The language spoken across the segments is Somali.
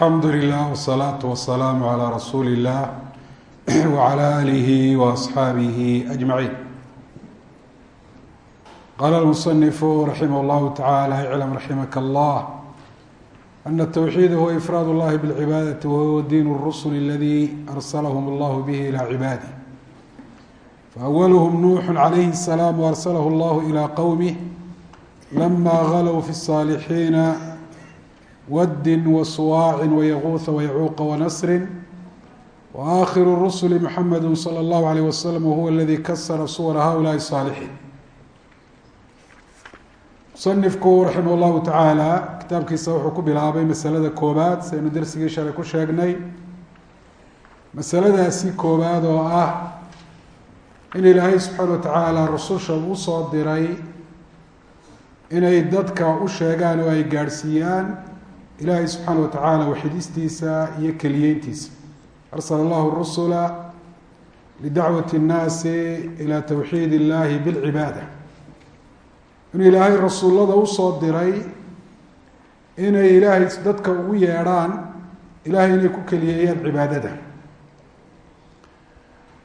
alxamdu lilah wsalaatu wasalaamu calaa rasuuli illah wacala aalihi waasxaabihi ajmaciin qaala almusanifu raximah llahu tacala iclam raximaka allah ana towxiid huwa ifraad اllahi bاlcibaadati wahuwa diin الrusul aladi arsalahum allah bihi ilى cibaadih faأwlhm nuuxu calayhi الsalaam arsalahu allah ilى qowmih lama galw fi الصaalixiina wddin wasuwaaci wayaguuha wayacuuqa wanasri waakhiru rusuli muxamedi salى اllahu alayh wasalam wahuwa aladi kasara suwara haulaai الصaalixiin musanifku raximah llahu tacaala kitaabkiisa wuxuu ku bilaabay masalada koobaad saynu dersigii shalay ku sheegnay masaladaasi koobaad oo ah in ilaahay subxaana wa tacaala rususha usoo diray inay dadka u sheegaan oo ay gaadhsiiyaan ilaahay subxaana wa tacaala waxidistiisa iyo keliyeyntiisa. Arsala allahu rusula lidacwati اnnaasi ila towxiid illahi bilcibaada. Inuu ilaahay rasuullada u soo diray inay ilaahay dadka ugu yeedhaan ilahay inay ku keliyeeyaan cibaadada.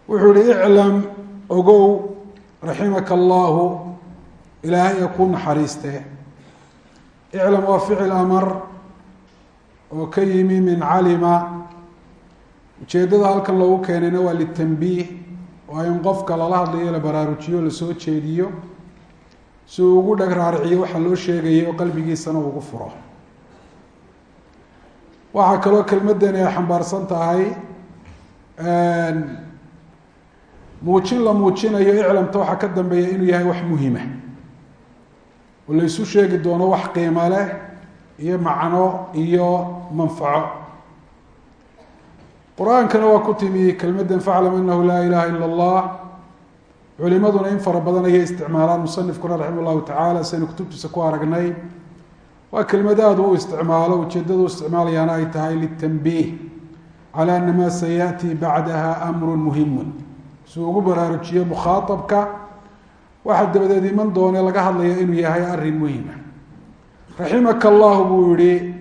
Wuxuu ihi iclam ogow raximaka allahu ilaahay ee ku naxariiste. Iclam waa ficil amar oo ka yimi min calima. Ujeeddada halkan loogu keenayna waa litanbiih waa in qofka lala hadlayo la baraarujiyo la soo jeediyo si uu ugu dheg raariciyo waxaa loo sheegayo qalbigiisana ugu furo. Waxaa kaloo kelmadani ay xambaarsan tahay muujin la muujinayo iclamta waxaa ka dambeeya inuu yahay wax muhima. Oo la isu sheegi doono wax qiimo leh iyo macno iyo manfaco. Qur'aankana waa ku timi kelmaddan faclam anahu laa ilaha ila allah culimaduna in fara badan ayay isticmaalaan musanifkuna raxima llahu tacaala saynu kutubtiisa ku aragnay. Waa kelmad aada u isticmaalo ujeeddadu isticmaalayaana ay tahay litanbiih cala ana maa sayaأtii bacdaha amru muhimu si uu ugu baraarujiyo mukhaaabka waxaa dabadeed iman doone laga hadlaya inuu yahay arrin muhima raximaka allahu buu yihi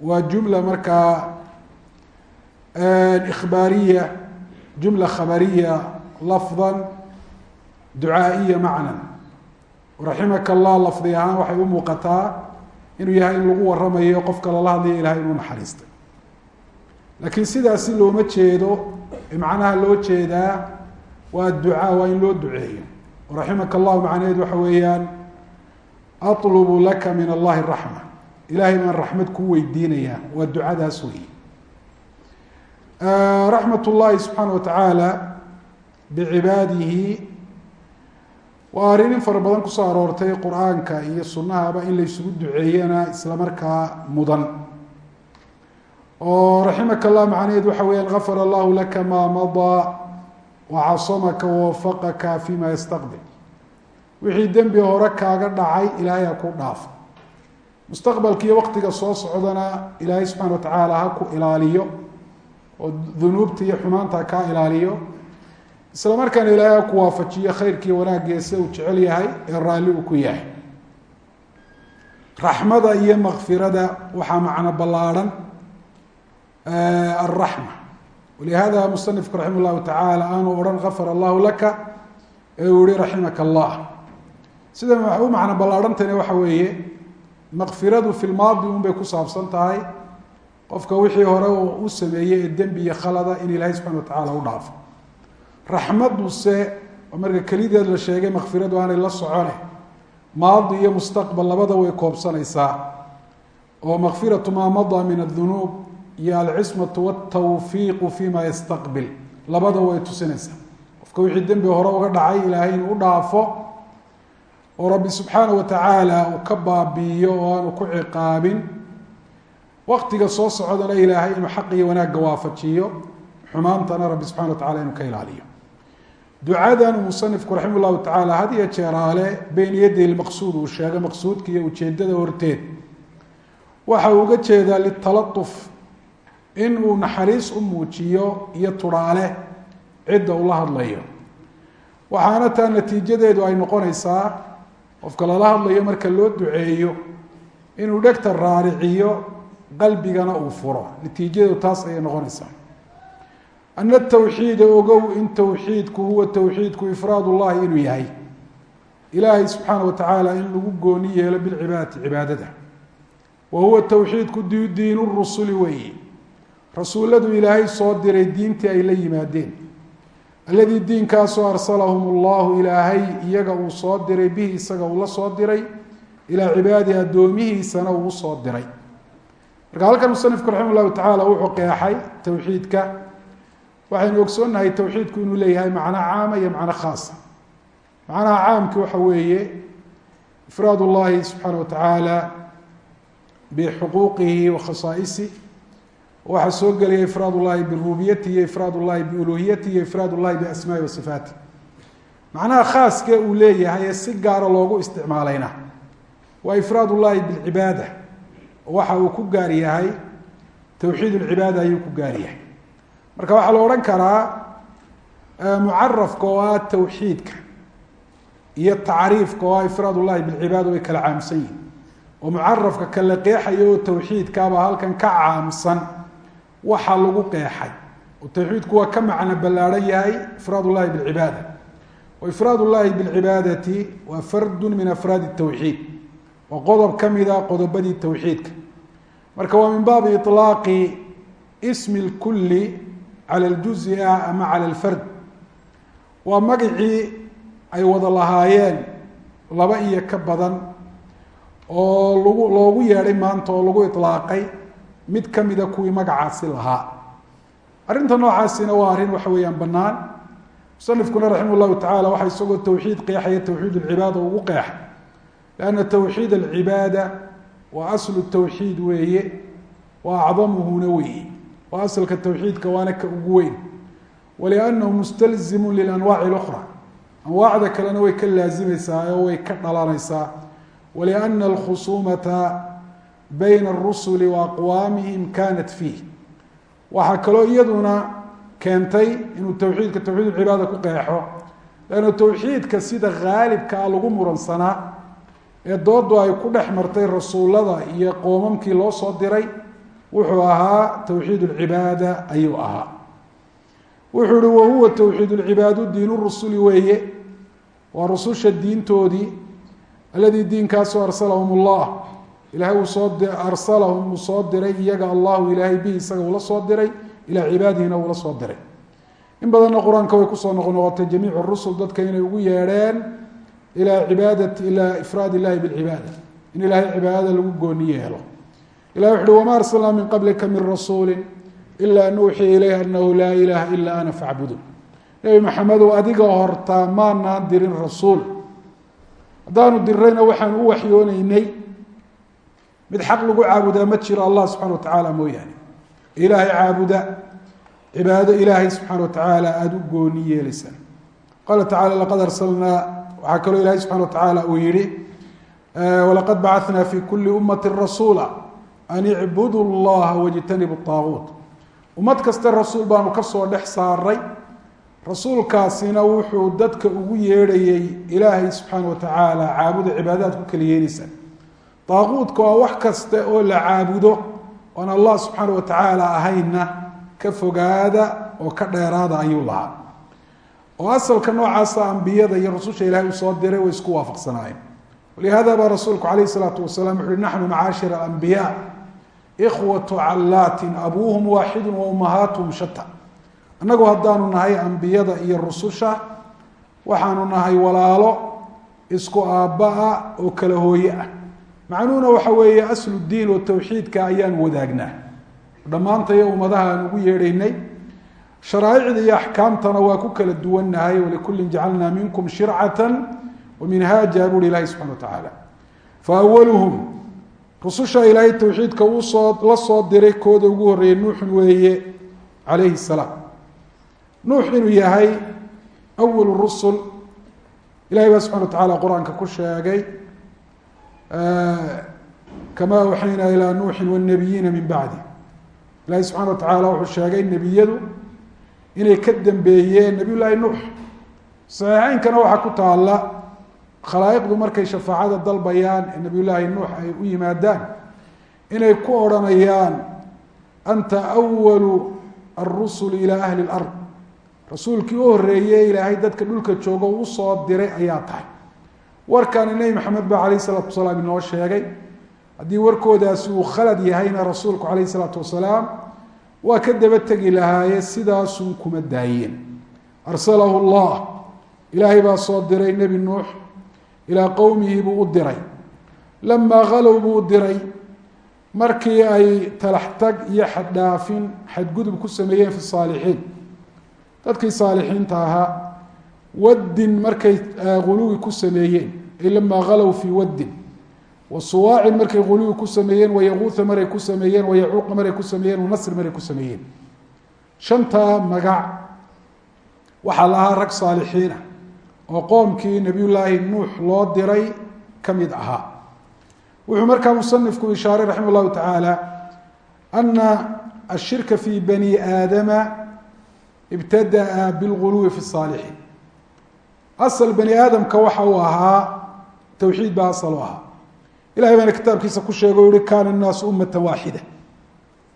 waa jumla markaa ikhbaariya jumla khabariya lafda ducaa'iya macnan. Raximaka allah lafdi ahaan waxay u muuqataa inuu yahay in lagu waramayo qofka lala hadlayo ilahay inuu naxariistay. Laakiin sidaasi looma jeedo macnaha loo jeedaa waa ducaa waa in loo duceeyo. Raximaka allahu macnaheed waxa weeyaan alubu laka min allahi raxma ilahay baan raxmad kuu weydiinayaa waa ducadaas wey raxmat ullahi subxaana wa tacaala bicibaadihi waa arrin in fara badan ku soo aroortay qur'aanka iyo sunahaba in la isugu duceeyana isla markaa mudan oo raximaka allah macnaheed waxa weeyaan gafara allahu laka maa madaa wacasamaka wawafaqaka fima yastaqbil wixii dembi hore kaaga dhacay ilaahay ha ku dhaafo mustaqbalka iyo waqtiga soo socdana ilaahay subxana wa tacaala ha ku ilaaliyo oo dunuubta iyo xumaanta kaa ilaaliyo. Isla markaana ilaahay ha ku waafajiyo khayrkiiy wanaaggiia sida uu jecel yahay ee raalli uu ku yahay. Raxmada iyo makfirada waxaa macno ballaarhan alraxma walihada musanifku raxima tacaala aanu odhan gafar allahu laka ee uu yihi raximaka allah sida u macno ballaarhantana waxa weeye makfiradu fi lmaadi un bay ku saabsan tahay qofka wixii hore u sameeyey ee dembi iyo khalada in ilaahay subxana wa tacaala u dhaafo. Raxmaduse marka kelideed la sheegay makfiradu aanay la socone maadi iyo mustaqbal labada way koobsanaysaa. Oo makfiratu maa madaa min adunuub iyo alcismatu waltawfiiqu fima yastaqbil. Labada way tusinaysaa. Qofka wixii dembi hore uga dhacay ilaahay inuu u dhaafo oo rabbi subxaana wa tacaala uu ka baabiiyo oo aanu ku ciqaabin. Waktiga soo socdana ilaahay inuu xaq iyo wanaagga waafajiyo. Xumaantana rabbi subxana wa tacala inuu ka ilaaliyo. Ducadan musanifku raxima llahu tacaala had iyo jeeraale beyn yaddi lmaqsuud uu sheegay maqsuudka iyo ujeedada horteed. Waxa uu uga jeedaa litalatuf in uu naxariis u muujiyo iyo turhaale cidda ula hadlayo. Waxaana taa natiijadeedu ay noqonaysaa qofka lala hadlayo marka loo duceeyo inuu dhegta raariciyo qalbigana uu furo. Natiijadu taas ayay noqonaysaa. Ana tawxiida ogow in tawxiidku huwa tawxiidku ifraad ullahi inuu yahay. Ilaahay subxaana wa tacaala in lagu gooni yeelo bilcibaadati cibaadada. Wa huwa tawxiidku diinu rusuli weeye. Rasuulladu ilaahay soo diray diintii ay la yimaadeen alladii diinkaasoo arsalahum allahu ilaahay iyaga uu soo diray bihi isaga uu la soo diray ilaa cibaadihi addoomihiisana uu u soo diray. Marka halkan musanifku raxima llahu tacaala wuxuu qeexay tawxiidka. Waxaynu ogsoonnahay tawxiidku inuu leeyahay macno caama iyo macno khaasa. Macnaha caamki waxa weeye ifraad ullahi subxaana wa tacaala bixuquuqihi wa khasaaisih waxaa soo gelaya ifraad ullahi birububiyati iyo ifraad ullahi iyo ifraad ullahi biasmaai wa sifaati. Macnaha khaaskee uu leeyahay ee si gaara loogu isticmaalayna waa ifraad ullahi bilcibaada. Waxa uu ku gaar yahay tawxiid lcibaada ayuu ku gaar yahay. Marka waxaa la odhan karaa mucarafka oo ah tawxiidka iyo tacriifka oo ah ifraad ullahi way kala caamsan yihiin oo mucarafka kala qeexayo oo tawxiidkaabaa halkan ka caamsan waxaa lagu qeexay oo tawxiidku waa ka macno ballaarhan yahay ifraad ullahi bilcibaada wa ifraad ullahi bilcibaadati waa fardu min afraadi tawxiid waa qodob ka mida qodobadii tawxiidka marka waa min baabi iطlaaqi ismi اlkuli cala اljuzi ah ama cala اlfard waa magacii ay wada lahaayeen laba iyo ka badan oo lagu loogu yeedhay maanta oo lagu iطlaaqay mid kamida kuwii magacaasi lahaa. Arinta noocaasina waa arrin waxa weeyaan banaan musanifkuna raximah llahu tacala waxaa isagoo towxiid qeexaya towxiid alcibaada ugu qeexa lanna towxiid alcibaada waa aslu towxiid weeye wa acdamuhuna weeye. Waa asalka towxiidka waana ka ugu weyn. Waliannahu mustalzimu lilanwaaci اlkhra anwaacda kalena way ka laazimaysaa oo way ka dhalanaysaa waliana alkhusumata bayna arusuli wa aqwaamihim kanat fiih. Waxaa kaloo iyaduna keentay inuu tawxiidka tawxiid alcibaada ku qeexo lanna tawxiidka sida haalibka a lagu muransanaa ee doodu ay ku dhex martay rasuulada iyo qoomamkii loo soo diray wuxuu ahaa tawxiid alcibaada ayuu ahaa. Wuxuu ihi wahuwa tawxiid lcibaadu diin rusuli weeye waa rususha diintoodii alladii diinkaasoo arsalahum allah ilahay uu soo arsalahum uu soo diray iyaga allahu ilaahay bihi isaga uula soo diray ilaa cibaadihina uula soo diray. In badanna qur'aanka way ku soo noqnoqotay jamiic rusul dadka inay ugu yeedheen ilaa cibaadati ilaa ifraad illahi bilcibaada in ilaahay cibaadada lagu gooni yeelo. Ilah wuxu uhi wama arsalnaa min qablika min rasuuli ila nuuxii ilayh anahu laa ilaaha ila ana facbudun nebi maxamedow adiga hortaa maanaan dirin rasuul. Haddaanu dirayna waxaanu u waxyooneynay mid xaq lagu caabudaa ma jiro allah subxana wa tacaala mooyaane. Ilaahay caabuda cibaado ilaahay subxaana wa tacaala aada u gooni yeelaysaan qaala tacala laqad arsalnaa waxaa kaloo ilahay subxana wa tacaala uu yihi walaqad bacanaa fi kuli ummati rasuula an icbudu llaha wajtanibu aaguut ummad kaste rasuul baanu ka soo dhex saaray. Rasuulkaasina wuxuu dadka ugu yeedhayey ilaahay subxaana wa tacaala caabuda cibaadaad ku kala yeelaysaan daaquudka waa wax kaste oo la caabudo oon allah subxaana wa tacaala ahaynna ka fogaada oo ka dheeraada ayuu lahaa. Oo asalka noocaasa ambiyada iyo rususha ilahay uu soo diray way isku waafaqsanaayeen. Walihada baa rasuulku calayh isalaatu wasalaam wuxu uhi naxnu macaashir alambiyaa ikhwatu callaatin abuuhum waaxidu wa ummahaatuhum shata annagu haddaanu nahay ambiyada iyo rususha waxaanu nahay walaalo isku aabba-a oo kala hooye ah macnuhuna waxa weeye aslu diin oo tawxiidka ayaan wadaagnaa. Dhammaantayo ummadaha aan ugu yeedhaynay sharaa'icda iyo axkaamtana waa ku kala duwannahay walikullin jacalnaa minkum shircata wa minhaaja buuhi ilahi subxana wa tacaala fa awaluhum rususha ilaahay tawxiidka uu soo la soo diray kooda ugu horreeyey nuuxun weeye calayhi salaam. Nuux inuu yahay awal rusul. Ilahay baa subxana wa tacaala qur'aanka ku sheegay kama awxaynaa ilaa nuuxin wاnabiyiina min bacdi ilahi subxana wa tacaala wuxuu sheegay nebiyadu inay ka dambeeyeen nabiy llaahi nuux saxiixeynkana waxaa ku taala khalaa'iqdu markay shafaacada dalbayaan ee nabiy llaahi nuux ay u yimaadaan inay ku odhanayaan anta awalu alrusuli ilaa ahli lard rasuulkii u horeeyey ilaahay dadka dhulka joogo u soo diray ayaa tahay warkaani nebi maxamed baa calayh isalaatu wasalaam inoo sheegay. Haddii warkoodaasi uu khalad yahayna rasuulku calayh isalaatu wasalaam waa ka daba tegi lahaaye sidaasun kuma daayeen. Arsalahu llah ilaahay baa soo diray nebi nuux ilaa qowmihi buu u diray. Lamaa halow buu u diray markii ay talaxtag iyo xaddhaafin xadgudub ku sameeyeen fi saalixiin. Dadkii saalixiinta ahaa waddin markay huluwi ku sameeyeen ay lamaa halow fii waddin. Wa markay huluwi ku sameeyeen wayaquuha maray ku sameeyeen wayacuuqa maray ku sameeyeen wanasr maray ku sameeyeen. Shantaa magac. Waxaa lahaa rag saalixiina oo qoomkii nabiy llaahi nuux loo diray ka mid ahaa. Wuxuu markaa musanifku ishaaray raximah llahu tacaala ana ashirka fi bani aadama ibtadaa bilguluwi fi saalixiin asal bani aadamka waxa uu ahaa towxiid baa asal u ahaa. Ilahay baana kitaabkiisa ku sheegay o yihi kaana naasu ummatan waaxida.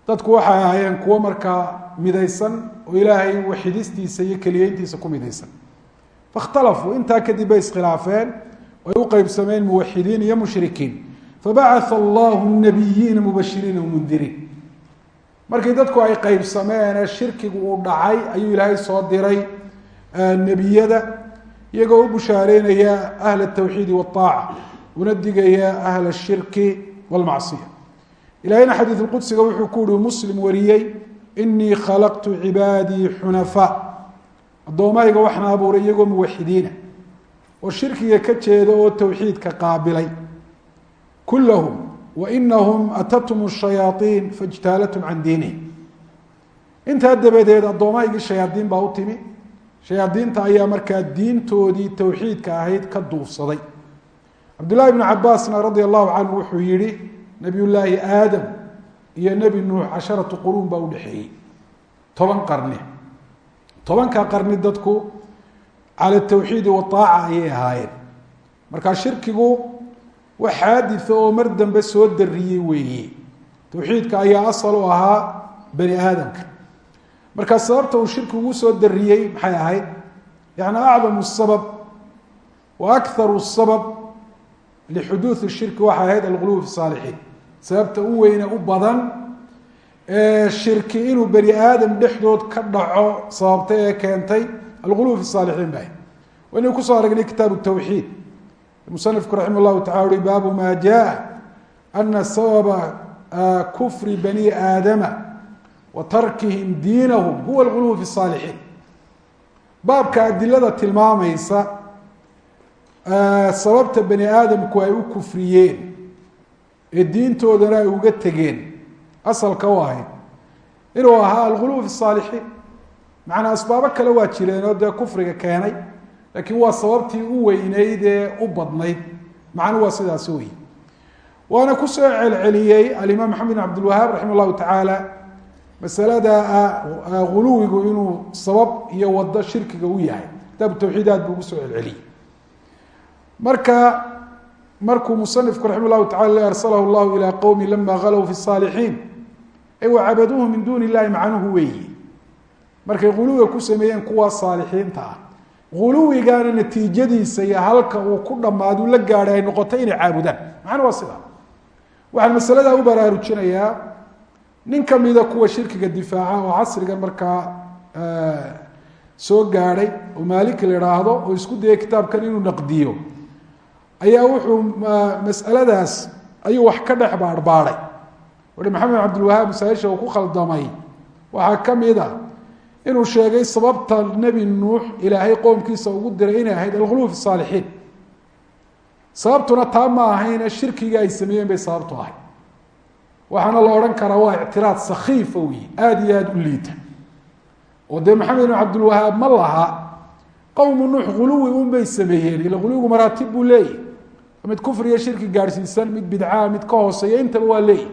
Dadku waxay ahaayeen kuwo markaa midaysan oo ilaahay waxidistiisa iyo keliyeyntiisa ku midaysan. Fakhtalafuu intaa kadib bay iskhilaafeen ay u qeybsameen muwaxidiin iyo mushrikiin. Fabacaa allahu nabiyiina mubashiriina wamundiriin markii dadku ay qeybsameen ee shirkigu uu dhacay ayuu ilaahay soo diray nebiyada iyagoo u bushaareynaya ahla الtawxiidi wالطaaca una digaya ahla الshirki wاlmacصiya ilahayna xadiiث qudsiga wuxuu ku uhi muslim wariyey inii khalaqtu cibaadii xunafaa addoommahayga waxaan abuuray iyagoo muwaxidiina oo shirkiga ka jeeda oo towxiidka qaabilay kulahum wainahum atathum الshayaaطiin faاjtaalathum can diinihim intaa dabadeed addoomahaygii shayaadiin baa u timi shayaadiinta ayaa markaa diintoodii towxiidka ahayd ka duufsaday. Cabdullahi bnu cabaasna radia allahu canhu wuxuu yihi nabiy llaahi aadam iyo nebi nuux casharatu quruun baa udhexeeyey toban qarni. Tobanka qarni dadku cala tawxiidi waaaca ayay ahaayeen. Markaa shirkigu wax xaaditha oo mar dambe soo dariyey weeye. Towxiidka ayaa asal u ahaa bani aadamka markaa sababta uu shirkigu u soo dariyey maxay ahayd? Yani acdamu sabab wa akharu sabab lixuduudi shirki waxay ahayd alguluw fi saalixiin. Sababta u weyne u badan ee shirki inuu bani aadam dhexdood ka dhaco sababtay ee keentay alguluw fi saalixiin bay waynu ku soo aragnay kitaabu tawxiid. Musanifku raxima llahu taala ui baabu ma jaa ana sababa kufri bani aadama wa tarkihim diinahum huwa alguluw fi saalixiin baabka adilada tilmaamaysa sababta bani aadamku ay u kufriyeen ee diintoodana ay uga tegeen asalka u ahayd inuu ahaa alguluw fi saalixiin macnaa asbaabo kale waa jireenoo dee kufriga keenay laakiin waa sababtii u weyneyd ee u badnayd. Macnu waa sidaasi wey waana ku soo celceliyey alimaam maxamed bin cabdilwahaab raxima llahu tacaala masalada guluwigu inuu sabab iyo wado shirkiga u yahay. Kitaabu tawxiid aad buu ugu celceliyey. Marka markuu musanifku raxima llahu tacala arsalahu llahu ilaa qowmi lama galow fi saalixiin. Ay wacabaduuhu min duuni illahi macnuhu weeyi markay guluwiga ku sameeyeen kuwa saalixiinta ah. Guluwigaana natiijadiisa iyo halka uu ku dhammaadu la gaadhay ay noqotay inay caabudaan. Macna waa sidaa. Waxaan masaladaa u baraarujinayaa nin kamida kuwa shirkiga difaaca oo casrigan markaa soo gaadhay oo maalik la idhaahdo oo isku dayay kitaabkan inuu naqdiyo ayaa wuxuu masaladaas ayuu wax ka dhex baarhbaadhay wuhi maxamed cabdilwahaab masaaisha uu ku khaldamay waxaa ka mid a inuu sheegay sababta nebi nuux ilaahay qoomkiisa ugu diray inay ahayd alguluw fi saalixiin. Sababtuna taa ma ahayne shirkiga ay sameeyeen bay sababtu ahayd waxaana la odhan karaa waa ictiraad sakiifa wey aada iyo aada u liita. Oo dee maxamed ibn cabdilwahaab ma laha qowmu nuux guluwi un bay sameeyeen ila guluwigu maraatib buu leeyahy mid kufriga shirki gaadhsiisan mid bidcaa mid ka hooseeya intaba waa leeyahy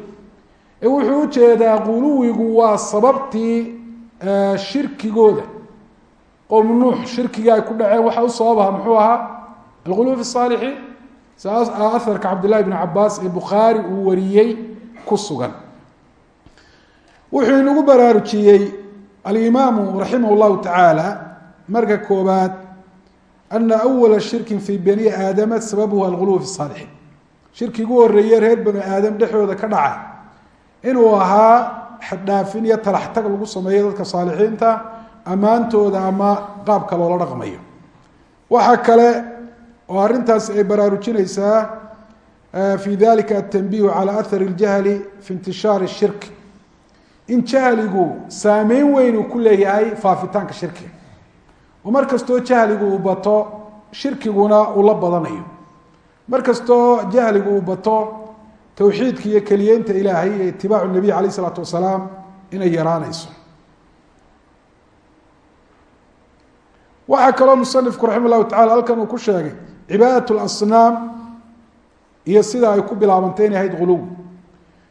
ee wuxuu u jeedaa guluwigu waa sababtii shirkigooda. Qowmu nuux shirkiga ay ku dhaceen waxa u sababaha muxuu ahaa? Alguluw fi saalixiin aharka cabdillahi bn ee bukhaari uu ku sugan. Wuxuu inagu baraarujiyey alimaamu raximah llahu tacaala marka koobaad ana awala shirkin fii bani aadama sababuhu alguluw fi saalixiin. Shirki ugu horeeye reer bani aadam dhexdooda ka dhaca inuu ahaa xaddhaafin iyo talaxtag lagu sameeyo dadka saalixiinta ammaantooda ama qaabka loola dhaqmayo. Waxaa kale oo arrintaasi ay baraarujinaysaa fi dalika atanbihu cala ahari اljahli fi intishaari shirk in jahligu saameyn weyn uu ku leeyahay faafitaanka shirkiga oo mar kastoo jahligu uu bato shirkiguna uu la badanayo mar kastoo jahligu uu bato towxiidka iyo keliyeynta ilaahay iyo itibaacu nabiy alayh isalaatu wasalaam inay yaraanayso waxaa kaloo musanifku raxima llahu tacala halkan uu ku sheegay cibaadat lasnaam iyo sida ay ku bilaabantay inay ahayd guluw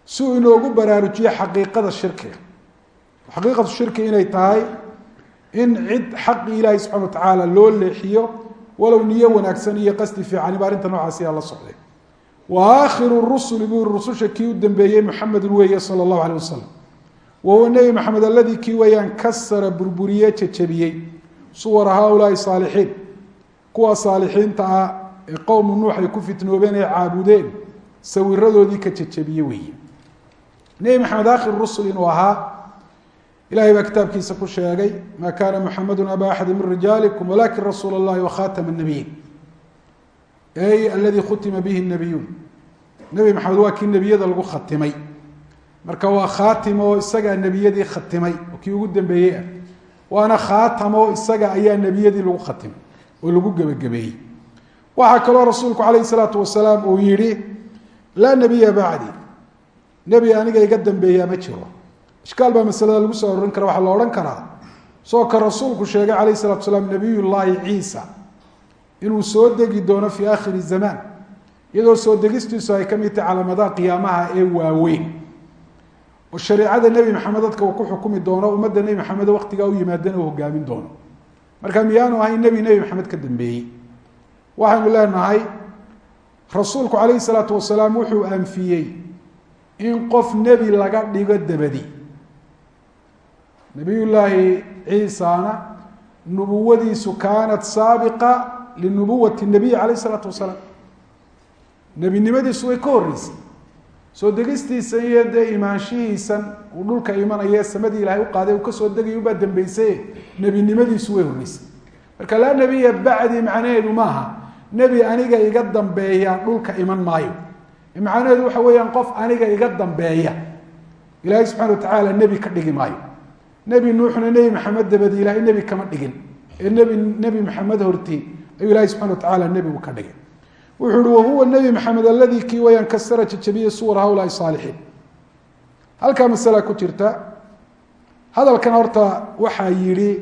si uu inoogu baraarujiyo xaqiiqada shirkiga xaqiiqatu shirki inay tahay in cid xaqii ilaahay subxana wa tacaala loo leexiyo walow niyo wanaagsan iyo qasdi fiicaniba arrinta noocaasiyaa la socday. Wa aakhiru rusuli buu rususha kii u dambeeyey muxamedun weeye sala allahu aleyh wasalam wa huwa nebi maxamed aladii kii weeyaan kasara burburiye jajabiyey. Suwara haaulaai saalixiin. Kuwa saalixiinta ah ee qowmu nuux ay ku fitnoobeen ee caabudeen sawiradoodii ka jajabiye weeye. Nebi maxamed akhir rusul inuu ahaa ilahay baa kitaabkiisa ku sheegay maa kaana muxamadu aba axadi min rijaalikum walakin rasuula اllahi wakhatama nabiyiin. Ay aladi khutima bihi nabiyuun. Nebi maxamed waa kii nebiyada lagu khatimay. Marka waa khaatim oo isagaa nebiyadii khatimay oo kii ugu dambeeyey ah. Waana khaatamo isaga ayaa nebiyadii lagu khatimay oo lagu gebagabeeyey waxaa kaloo rasuulku calayh الsalaatu wasalaam uu yihi laa nebiya bacdi nebi aniga iga dambeeyaa ma jiro. Ishkaal baa masalada lagu soo arorin kara waxaa la odhan karaa. Soo ka rasuulku sheegay calayh salatu salaam nabiy llaahi ciisa inuu soo degi doono fii aakhiri zamaan iyadoo soo degistiisu ay ka mid tahay calaamadaha qiyaamaha ee waaweyn. Oo shareicada nebi maxamed dadka uu ku xukumi doono ummadda nebi maxamed waqtigaa u yimaadana uu hogaamin doono. Marka miyaanu ahayn nebi nebi maxamed ka dambeeyey waxaynu leenahay rasuulku calayhi salaatu wasalaam wuxuu anfiyey in qof nebi laga dhigo dabadi. Nabiy llaahi ciisana nubuwadiisu kaanat saabiqa linubuwati nabiy alayh isalaatu wasalaam. Nebinimadiisu way ka horeysay soo degistiisa iyo dee imaanshihiisan uu dhulka imanaye samadii ilahay u qaaday uu ka soo degay ubaa dambeysay nebinimadiisu way horeysay marka laa nebiya bacdi macnaheedu maaha nebi aniga iga dambeeya dhulka iman maayo. Macnaheedu waxa weeyaan qof aniga iga dambeeya. Ilaahay subxana wa tacaala nebi ka dhigi maayo. Nebi nuuxna nebi maxamed dabadi ilahay nebi kama dhigin. Ee nebi nebi maxamed horti ayuu ilahay subxana wa tacaala nebigu ka dhigay. Wuxuu uhi wahuwa nebi maxamed aladii kii wayaan kasara jajabiye suwar hawlaai saalixiin halkaa masala ku jirta hadalkan horta waxaa yidhi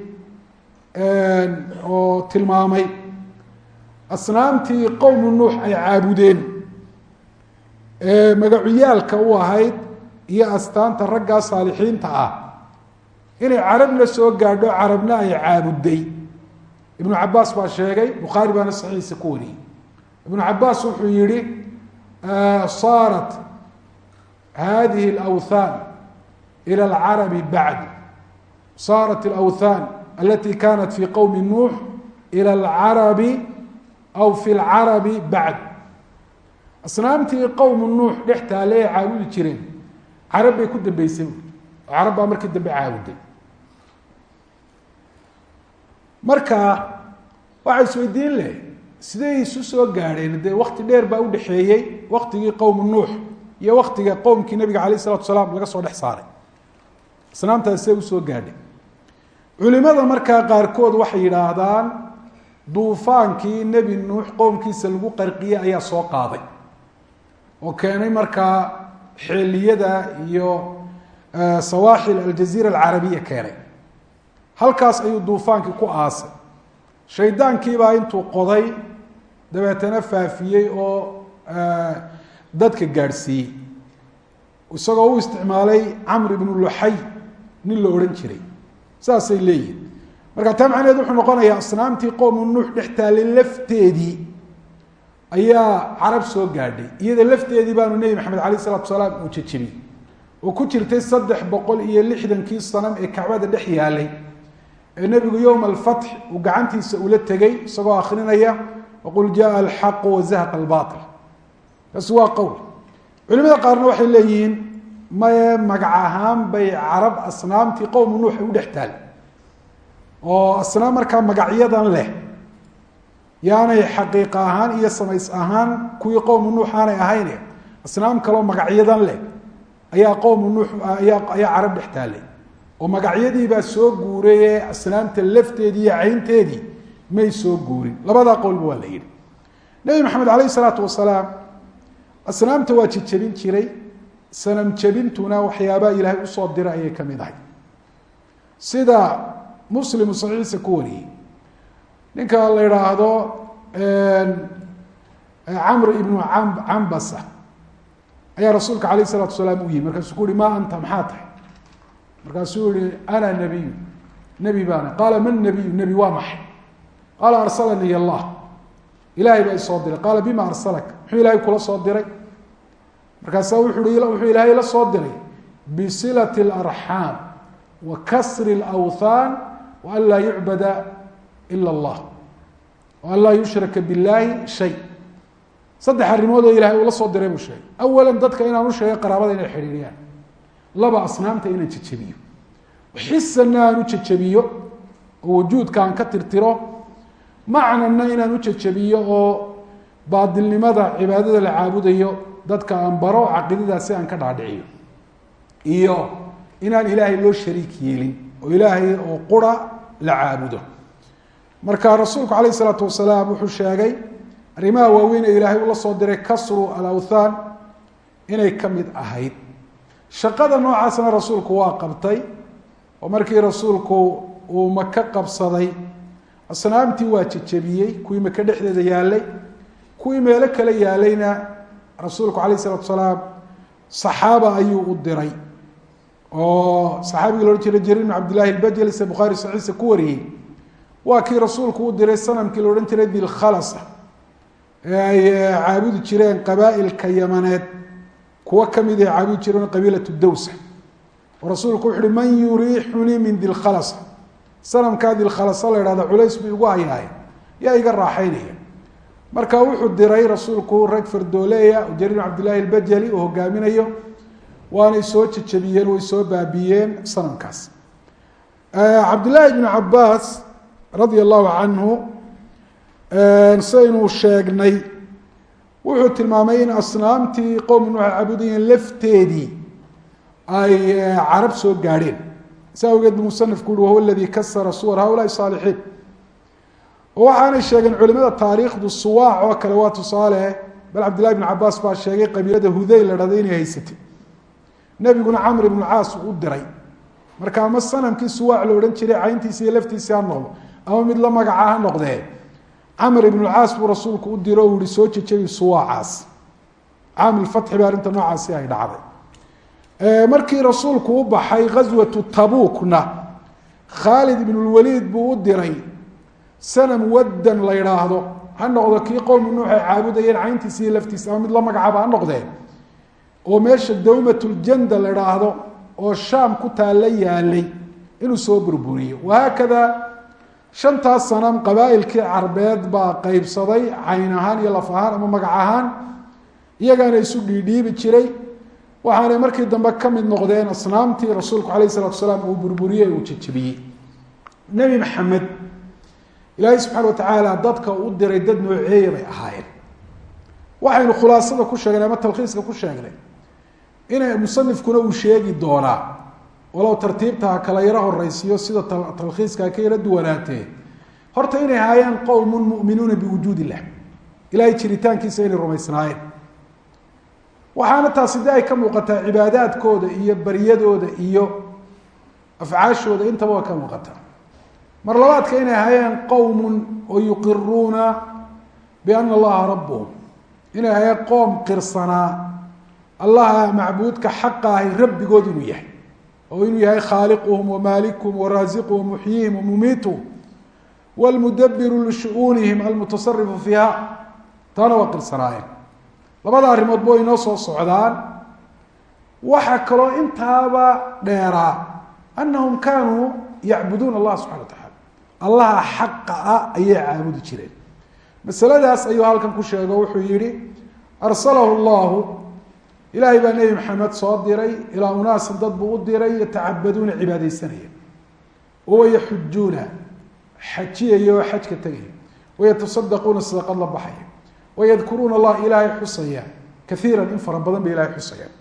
oo tilmaamay asnaamtii qowmu nuux ay caabudeen magacuyaalka u ahayd iyo astaanta raggaa saalixiinta ah inay carabna soo gaadho carabna ay caabuday ibnu cabaas baa sheegay bukhaari baana saxiixiisa ku wariyey ibnu cabaas wuxuu yihi saarat hadihi اlawthan ilى اlcarabi bacd saarat اlawthan alati kanat fi qowmi nuux ilى اlcarabi aw fi اlcarabi bacd. Asnaamtii qowmu nuux dhex taale ee caabudi jireen. Carab bay ku dambeysay oo carab baa markii dambe caabuday. Marka waxaa isweydiin leh siday isu soo gaadheen dee wakti dheer baa udhexeeyey waktigii qowmu nuux iyo waktiga qowmkii nabiga alayh isalatu salaam laga soo dhex saaray. Asnaamtaas see u soo gaadhay. Culimada markaa qaarkood waxay yidhaahdaan duufaankii nebi nuux qowmkiisa lagu qarqiyey ayaa soo qaaday oo keenay markaa xeeliyada iyo sawaaxil aljaziira alcarabiya keenay. Halkaas ayuu duufaankii ku aasay. Shaydaankiibaa intuu qoday dabeetana faafiyey oo dadka gaadhsiiyey. Isagoo u isticmaalay camr ibnu luxay nin la odhan jiray. Saasay leeyihiin marka taa macnaheed wuxuu noqonayaa asnaamtii qowmu nuux dhex taallay lafteedii ayaa carab soo gaadhay. Iyada lafteedii baanu nebi maxamed alayh isalatu salaam uu jejebiyey oo ku jirtay saddex boqol iyo lixdankii sanam ee kacbada dhex yaalay ee nebigu yowma alfatx uu gacantiisa ula tegay isagoo akrinaya waqul jaءa alxaqu wazahaqa albaail kaasi waa qowl. Culimada qaarna waxay leeyihiin maye magac ahaan bay carab asnaamtii qowmu nuux ay u dhex taal oo asnaam markaa magacyadan leh. Yaanay xaqiiqa ahaan iyo samays ahaan kuwii qowmu nuux aanay ahayn asnaam kaleo magacyadan leh ayaa qowmu nuux ayaa ayaa carab dhex taallay oo magacyadiibaa soo guuray ee asnaamta lafteedii iyo caynteedii may soo guurin. Labadaa qowlba waa la yidhi. Nebi maxamed alayh isalaatu wasalaam asnaamta waa jejebin jiray sanam waxyaabaha ilaahay u soo dira ayay ka mid ahay sida muslimu saxiixiisa ku wariyey ninka la idhaahdo camr ibnu cambasa ayaa rasuulka alayh isalaatu salaam u yimi. Markaasuu ku uhi maa anta maxaa tahay? Markaasuu yihi ana nabiyu. Nebi baana qaala man nabiyu? Nebi waa maxay? Qaala arsalanii allah. Ilaahay baa isoo diray. Qaala bima arsalak? Muxuu ilaahay kula soo diray? Markaasa wuxuu i wuxuu ilaahay la soo diray bisilati اlarxaam wa kasri اlawthaan an laa yucbada ila اllah an laa yushraka biاllahi shay saddex arrimood oo ilahay uu la soo diray buu sheegay awala dadka inaan u sheegay qaraabada inay xidhiiriyaan laba asnaamta inaan jejebiyo xisanna aan u jejebiyo oo wujuudka aan ka tirtiro macnana inaan u jejebiyo oo baadilnimada cibaadada la caabudayo dadka aan baro caqiidadaasi aan ka dhaadhiciyo iyo inaan ilaahay loo shariik yeelin oo ilaahay oo qura la marka rasuulku alayh isalaatu wasalaam wuxuu sheegay arrimaha waaweyn ee ilaahay ula soo diray kasru alawthaan inay ka mid ahayd. Shaqada noocaasna rasuulku waa qabtay oo markii rasuulku uu maka qabsaday asnaamtii waa jejebiyey kuwii maka dhexdeeda yaalay kuwii meelo kale yaalayna rasuulku alayh isalatu salaam saxaaba ayuu u diray oo saxaabigii loodhan jiray jariir bn cabdillahi albajali se bukhaari saxiisa ku wariyey. Waa kii rasuulku u diray sanamkii la odhan jiray dilkhalasa ee ay caabudi jireen qabaailka yamaneed. Kuwo ka mid ay caabudi jireen qabiilatu dawsa. Oo rasuulku wuxu man yuriixunii min dilkhalasa sanamkaa dilkhalasa la idhahda culays buu igu hayaaye yaa iga raaxaynaya. Marka wuxuu diray rasuulku rag fardooleya oo jariir bn cabdillahi albajali uu hogaaminayo waanay soo jejebiyeen way soo baabiyeen sanamkaas. Cabdillaahi bnu cabaas radia allahu canhu sidaynuu sheegnay wuxuu tilmaamay in asnaamtii qowm nuuxa caabudayeen lafteedii ay carab soo gaadheen. Sa awgeed bu musanifku uhi wahuwa aladii kasara suwar haulaai saalixiin. Oo waxaanay sheegeen culimada taariikhdu suwaac oo kale waa tusaale bal cabdillahi bn cabaas baa sheegay qabiilada hudayl la dhahday inay haysatay nebiguna camr ibnu caas u diray. Marka ama sanamkii suwaac la odhan jiray cayntiisi iyo ha noqdo. Ama mid la magaca ha noqdee camr ibnu caas buu rasuulku u diro u yihi soo jejebi suwaacaas. Caamil fatxi ba arrinta noocaasi ay dhacday. Markii rasuulku u baxay ghaswatu tabukna khaalid ibn lwaliid buu u diray sanam waddan la yidhaahdo. Ha noqdo kii qowmi nuux ay caabudayeen cayntiisa iyo ama mid la magacaba ha noqdee oo meesha dawmatljanda la idhaahdo oo shaam ku taalla yaalay inuu soo burburiyo. Wahaakada shantaas sanam qabaailkii carbeed baa qeybsaday cayn ahaan iyo laf ahaan ama magac ahaan iyagaana isu dhiidhiibi jiray. Waxaanay markii dambe ka mid noqdeen asnaamtii rasuulku alayh isalatu salaam uu burburiyey uu jejebiyey nebi maxamed ilaahay subxaana watacaala dadka u diray dad nooceeya bay ahaayeen. Waxaynu khulaasada ku sheegnay ama talkhiiska ku sheegnay inay musanifkuna uu sheegi doonaa. Walow tartiibta ha kala yaro horeysiyo sida talkhiiska ka yaro duwanaatee. Horta inay ahaayeen qowmun mu'minuuna biwujuud illah ilahay jiritaankiisa inay rumaysnaayeen. Waxaana taasi de ay ka muuqataa cibaadaadkooda iyo baryadooda iyo afcaashooda. Intaba waa ka muuqataa mar labaadka inay ahaayeen qowmun oo yuqiruuna biana allaha rabuhum inay ahaayeen qoom qirsanaa allaha macbuudka xaqa ahay rabbigood inuu yahay. Oo inuu yahay khaaliquhum wamaalikuhum waraasiquhum muxyiihim wamumiituhum wlmudabiru lishu'uunihim almutasarifu fiiha. Taana waa qirsanaayeen labada arrimoodba way inoo soo socdaan. Waxaa kaloo intaaba dheeraa anahum kaanuu yacbuduuna allah subxana wa tacaala. Allaha xaqa ah ayay caabudi jireen. Masaladaas ayuu halkan ku sheego wuxuu yihi arsalahu llahu ilaahay baa nebi maxamed soo diray ilaa unaasin dad buu u diray yatacabaduuna cibaadeysanaya wayaxujuuna xajiyaya oo xajka tegaya. Wayatasaddaquuna sadaqad la baxaya. Wayadkuruuna allah ilaahay xusaya. Kaiiran in fara badan bay ilahay xusayaan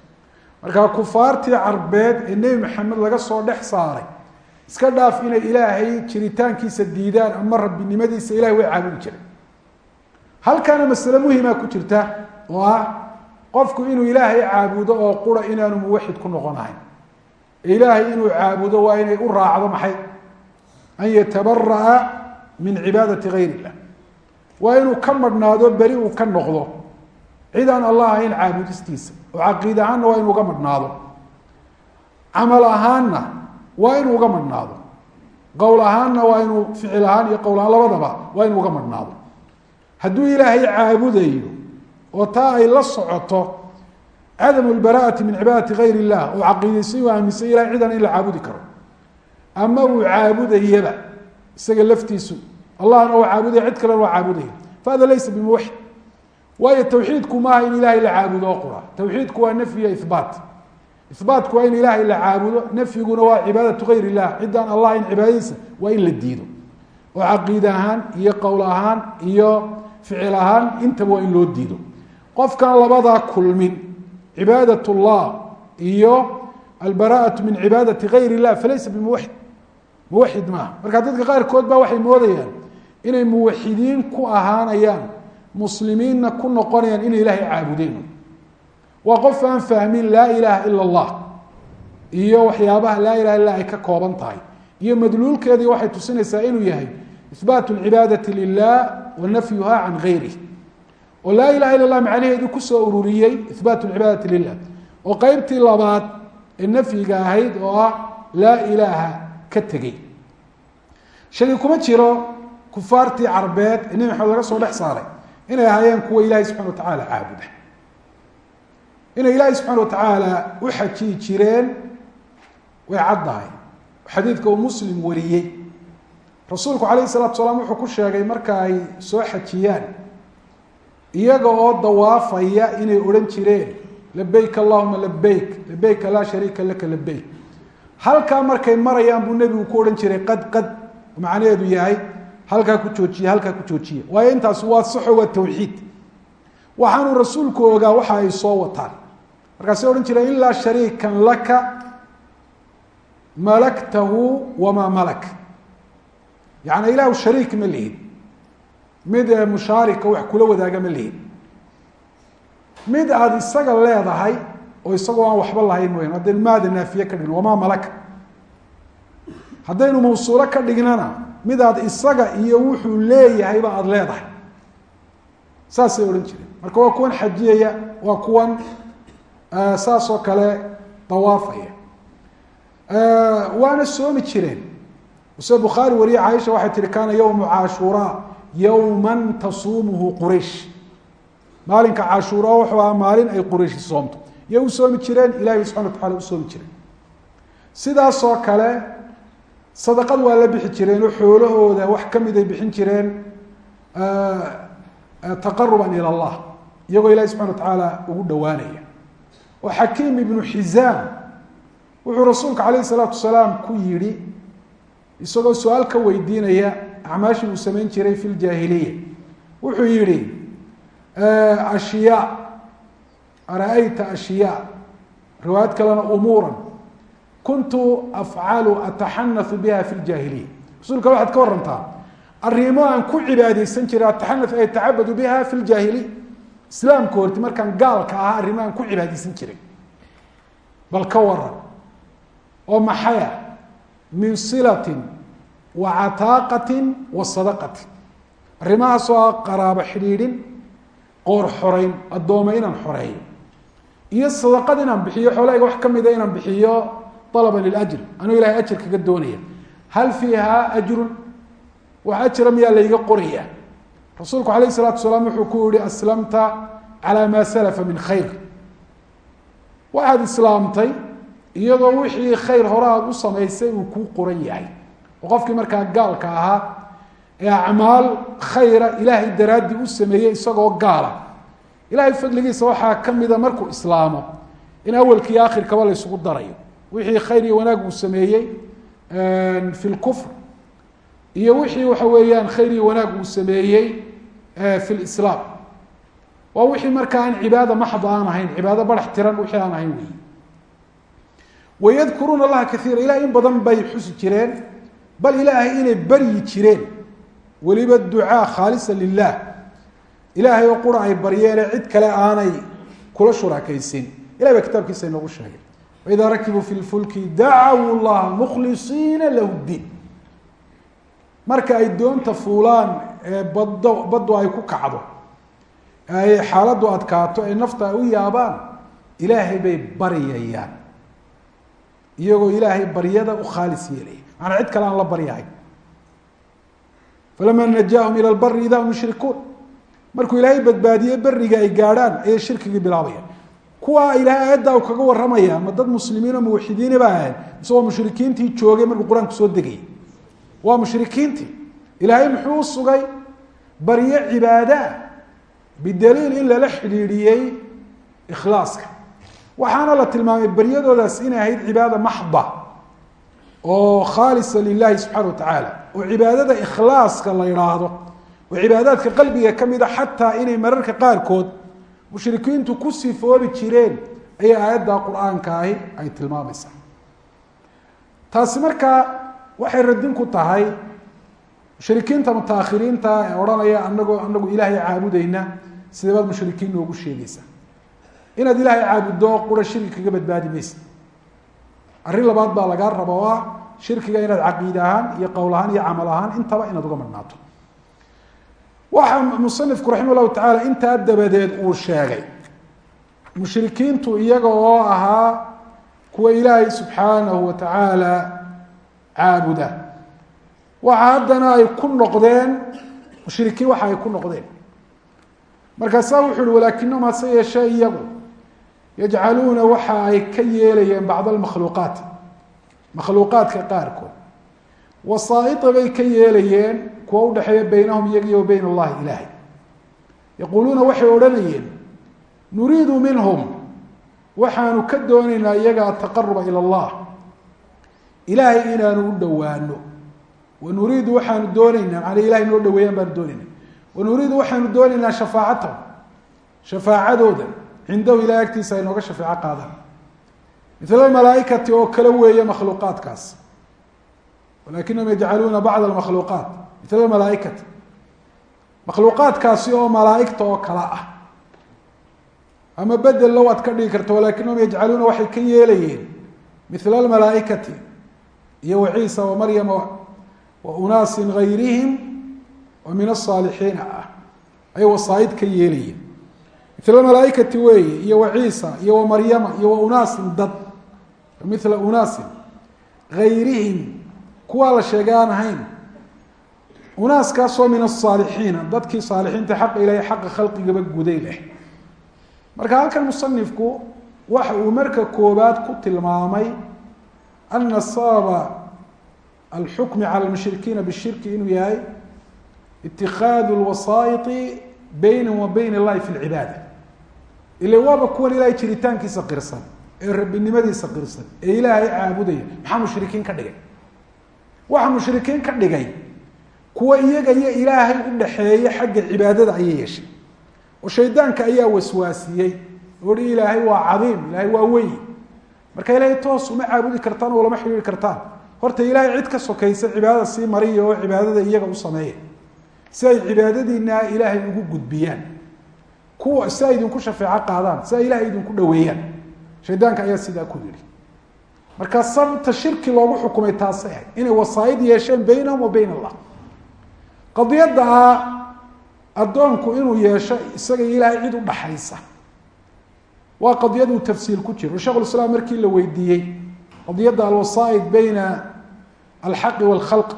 markaa kufaartii carbeed ee nebi maxamed laga soo dhex saaray iska dhaaf inay ilaahay jiritaankiisa diidaan ama rabbinimadiisa ilahay way caabudi jireen halkaana masale muhima ku jirta oo ah qofku inuu ilaahay caabudo oo qura inaanu muwaxid ku noqonahayn ilaahay inuu caabudo waa inay u raacdo maxay? An yatabaraa min cibaadati gayr illah waa inuu ka madhnaado beri uu ka noqdo. Cid aan allah ahayn caabudistiisa. Oo caqiid ahaanna waa inuu uga madhnaado. Camal ahaanna waa inuu uga madhnaado. Qowl ahaanna waa inuu ficil ahaan iyo qowl ahaan labadaba waa inuu uga madhnaado. Hadduu ilaahay caabudayo oo taa ay la socoto cadamu lbaraati min cibaadati gayr illah. Oo caqiidaysan u aaminsan ilahay cidan in la caabudi karo. Ama uu caabudayaba isaga laftiisu. Allahna oo caabudaya cid kalena waa caabudaya fahada laysa bimuwaxid waayo tawxiidku maaha in ilahay la caabudo oo qura. Tawxiidku waa nafyi iyo ihbaat ihbaatku waa in ilaahay la caabudo. Nafyiguna waa cibaadatu gayr illah. Ciddaan allah in cibaadadiisa waa in la diido. Oo caqiid ahaan iyo qowl ahaan iyo ficil ahaan intaba waa in loo diido qofkaan labadaa kulmin cibaadat llah iyo albaraatu min cibaadati gayr illah falaysa bimuwaxid muwaxid maaha. Marka dadka qaarkood baa waxay moodayaan inay muwaxidiin ku ahaanayaan muslimiinna ku noqonayaan inay ilaahay caabudeen. Waa qof aan fahmin laa ilaaha ila allah iyo waxyaabaha laa ilaha illa ay ka kooban tahay iyo madluulkeedii waxay tusinaysaa inuu yahay ihbaat lcibaadati lilah wa nafyuha can gayrih oo laa ilaha illa lah macnaheedu ku soo ururiyey ihbaat lcibaadati lilah oo qeybtii labaad ee nafyiga ahayd oo ah laa ilaaha ka tegey. Shaki kuma jiro kufaartii carbeed ee nebi maxamed laga soo dhex saaray inay ahaayeen kuwa ilaahay subxana wa tacaala caabuda. Inay ilaahay subxaana wa tacaala u xajiyi jireen way caddahay xadiidka uu muslim wariyey. Rasuulku calayhi salatu salaam wuxuu ku sheegay marka ay soo xajiyaan iyaga oo dawaafaya inay odhan jireen labeyk allahuma labeyk labeyka laa shariika laka labeyk halkaa markay marayaan buu nebigu ku odhan jiray qad qad macnaheedu yahay halkaa ku joojiye halkaa ku joojiye. Waayo intaas waa saxo waa tawxiid. Waxaanu rasuulku ogaa waxa ay soo wataan. Markaasay odhan jireen ilaa shariikan laka malaktahu wamaa malak. Yaani ilahu shariik ma lihid mid mushaarika wax kula wadaaga ma lihid mid aada isaga leedahay oo isagoo aan waxba lahayn mooyan haddaynu maada naafiye ka dhigno wamaa malaka. Haddaynu mawsuulo ka dhignana mid aad isaga iyo wuxuu leeyahayba aada leedahay. Saasay odhan jireen. Marka waa kuwan xajiyaya waa kuwan saas oo kale dawaafaya. Waana soomi jireen. Se bukhaari wariye caaisha waxay tihi kaana yowmu caashuuraa yowma tasuumuhu quraysh. Maalinka cashuura wuxuu ahaa maalin ay qurayshi soomto. Iyo u soomi jireen ilahi ba subxana wa tacala u soomi jireen. Sidaasoo kale sadaqad waa la bixi jireen oo xoolahooda wax ka mid ay bixin jireen taqaruban ila allah iyagoo ilahi subxana wa tacaala ugu dhowaanaya. Oo xakiim ibnu xizaam wuxuu rasuulka calayhi salaatu wasalaam ku yidhi isagoo su'aal ka weydiinaya acmaashii uu samayn jiray fi ljaahiliya wuxuu yihi ashyaa ara-ayta ashyaa riwaayad kalena umuura kuntu afcalu ataxanau biha fi ljaahiliya rasuulka waxaad ka warantaa arrimo aan ku cibaadeysan jiray ataxana ay tacabadu biha fi ljaahiliya islaamka horti markaan gaalka ahaa arrimo aan ku cibaadeysan jiray. Bal ka waran oo maxaya min silatin wa cataaqatin wa sadaqatin. Arrimahaasoo ah qaraabo xidhiidhin qoor xoreyn addoome inaan xoreeyo iyo sadaqad inaan bixiyo xoleyga wax kamida inaan bixiyo alaba liljr anuu ilahay ajir kaga doonaya. Hal fiihaa ajrun? Wax ajira miyaa layga qorayaa? Rasuulku alayh salaatu salaam wuxuu ku yihi aslamta calaa maa salafa min khayr. Waxaad islaamtay iyadoo wixii khayr hore aada u samaysay uu kuu qoran yahay oo qofkii markaa gaalka ahaa ee acmaal khayra ilaahay daraaddii u sameeyey isagoo gaala. Ilahay fadligiisa waxaa ka mida markuu islaamo in awalka iyo akhirkaba la ysugu darayo. Wixii khayr iyo wanaag uu sameeyey fi lkufr iyo wixii waxa weeyaan khayr iyo wanaag uu sameeyey fi lislaam waa wixii marka aan cibaada maxd aan ahayn cibaado barax tiran wixii aan ahayn wey wayadkuruuna allaha kaiira ilahay in badan bay xusi jireen bal ilaahay inay baryi jireen weliba ducaa khaalisa lilah ilaahay oo qura ay baryeene cid kale aanay kula shuraakaysin ilahay baa kitaabkiisa inoogu sheegay. Waidaa rakibuu fi lfulki dacaw llaha mukhlisiina lahu diin. Marka ay doonta fuulaan ee baddo baddu ay ku kacdo ay xaaladdu adkaato ee nafta ay u yaabaan ilaahay bay baryayaan iyagoo ilaahay baryada u khaalis yeelaya macanaa cid kale aan la baryahay falama najaahum ila lbari ida hum yushrikuun markuu ilaahay badbaadiye beriga ay gaadhaan ayay shirkigii bilaabayaan kuwaa ilaahay aayadda u kaga warramaya ma dad muslimiin oo muwaxidiina ahayn mise mushrikiintii joogay markuu qur'aanku soo degayay waa mushrikiintii ilaahay muxuu u sugay baryo cibaadaa bidaliil in lala xidhiidhiyey ikhlaaska waxaana la tilmaamay baryadoodaas inay ahayd cibaada maxda oo khaalisa lilahi subxana wa tacaala. Oo cibaadada ikhlaaska la idhaahdo oo cibaadaadka qalbiga ka mid a xataa inay mararka qaarkood mushrikiintu ku sifoobi jireen ayay aayadda qur'aanka ahi ay tilmaamaysaa. Taasi markaa waxay radin ku tahay mushrikiinta mutaakhiriinta ee odhanaya anagoo anagu ilaahay caabudayna. Sidee baad mushrikiin noogu sheegaysaa. Inaad ilaahay caabuddo qura shirki kaga badbaadi maysa arrin labaad baa lagaa raba ah shirkiga inaad caqiid ahaan iyo qowl ahaan iyo camal ahaan intaba inaad uga marnaato waxaa musanifku raxima llahu tacaala intaa dabadeed uu sheegay mushrikiintu iyaga oo ahaa kuwa ilaahay subxaanahu wa tacaala caabuda. Waxa haddana ay ku noqdeen mushrikiin waxa ay ku noqdeen. Markaasaa wuxu uhi walaakinahum hase yeeshee iyagu yajcaluuna waxa ay ka yeelayeen bacd almakhluuqaat makhluuqaadka qaarkood. Wasaaita bay ka yeelayeen kuwa udhexeeya beynahum iyagiyo wa beyn allahi ilaahay. Yaquuluuna waxay odhanayeen nuriidu minhum waxaanu ka doonaynaa iyaga ataqaruba ila allah. Ilaahay inaanu u dhowaano wa nuriidu waxaanu doonaynaa macnaa ilahay noo dhaweeyaan baanu doonayna. Wa nuriidu waxaanu doonaynaa shafaacatahum shafaacadooda cindahu ilahay agtiisa ay nooga shafeeco qaadaan mila malaaikati oo kale weeye makhluuqaadkaas. Walakinahum yajcaluuna bacd almakhluuqaat. Mila malaaikati. Makhluuqaadkaasi oo malaaigta oo kale ah. Ama bedel low aad ka dhigi karto walakinahum yajcaluuna waxay ka yeelayeen mila almalaaikati iyo wa ciisa wa maryama wa unaasin gayrihim oo min asaalixiina ah. Ayay wasaaid ka yeelayeen mila malaaikati weeye iyo wa ciisa iyo wa maryama iyo wa unaasin dad. Mila unaasin. Gayrihim kuwaa la sheegay aan ahayn. Unaaskaasoo min asaalixiina dadkii saalixiinta xaqa ilahay xaqa khalqigaba guday leh. Marka halkan musanifku waxa uu marka koobaad ku tilmaamay ana sababa alxukmi cala lmushrikiina bishirki inuu yahay itikaadu lwasaaiti baynahum wa bayn allahi fi lcibaada ila waaba kuwan ilahay jiritaankiisa qirsan ee rabbinimadiisa qirsan ee ilaahay caabudaya. Maxaa mushrikiin ka dhigay? Waxa mushrikiin ka dhigay kuwa iyaga iyo ilaahay u dhaxeeya xagga cibaadada ayay yeeshay. Oo shaydaanka ayaa waswaasiyey. Oo hi ilaahay waa cadiim ilaahay waa weyn. Marka ilaahay toos uma caabudi kartaan oo lama xidhiiri kartaan. Horta ilaahay cid ka sokaysa cibaadada sii mariya oo cibaadada iyaga u sameeya. Si ay cibaadadiina ilaahay ugu gudbiyaan kuwa si idinku shafeeco qaadaan si ay idinku dhaweeyaan shaydaanka ayaa sidaa ku yidhi. Markaa sababta shirki loogu xukumay taasay ahayd inay wasaaid yeesheen baynahum wa bayn allah. Qadiyadda ah addoonku inuu yeesho isaga ilaahay cid u dhaxaysa. Waa qadiyad uu tafsiil ku jiro. Shekhulislaam markii la weydiiyey qadiyadda alwasaaid bayna alxaqi waalkhalq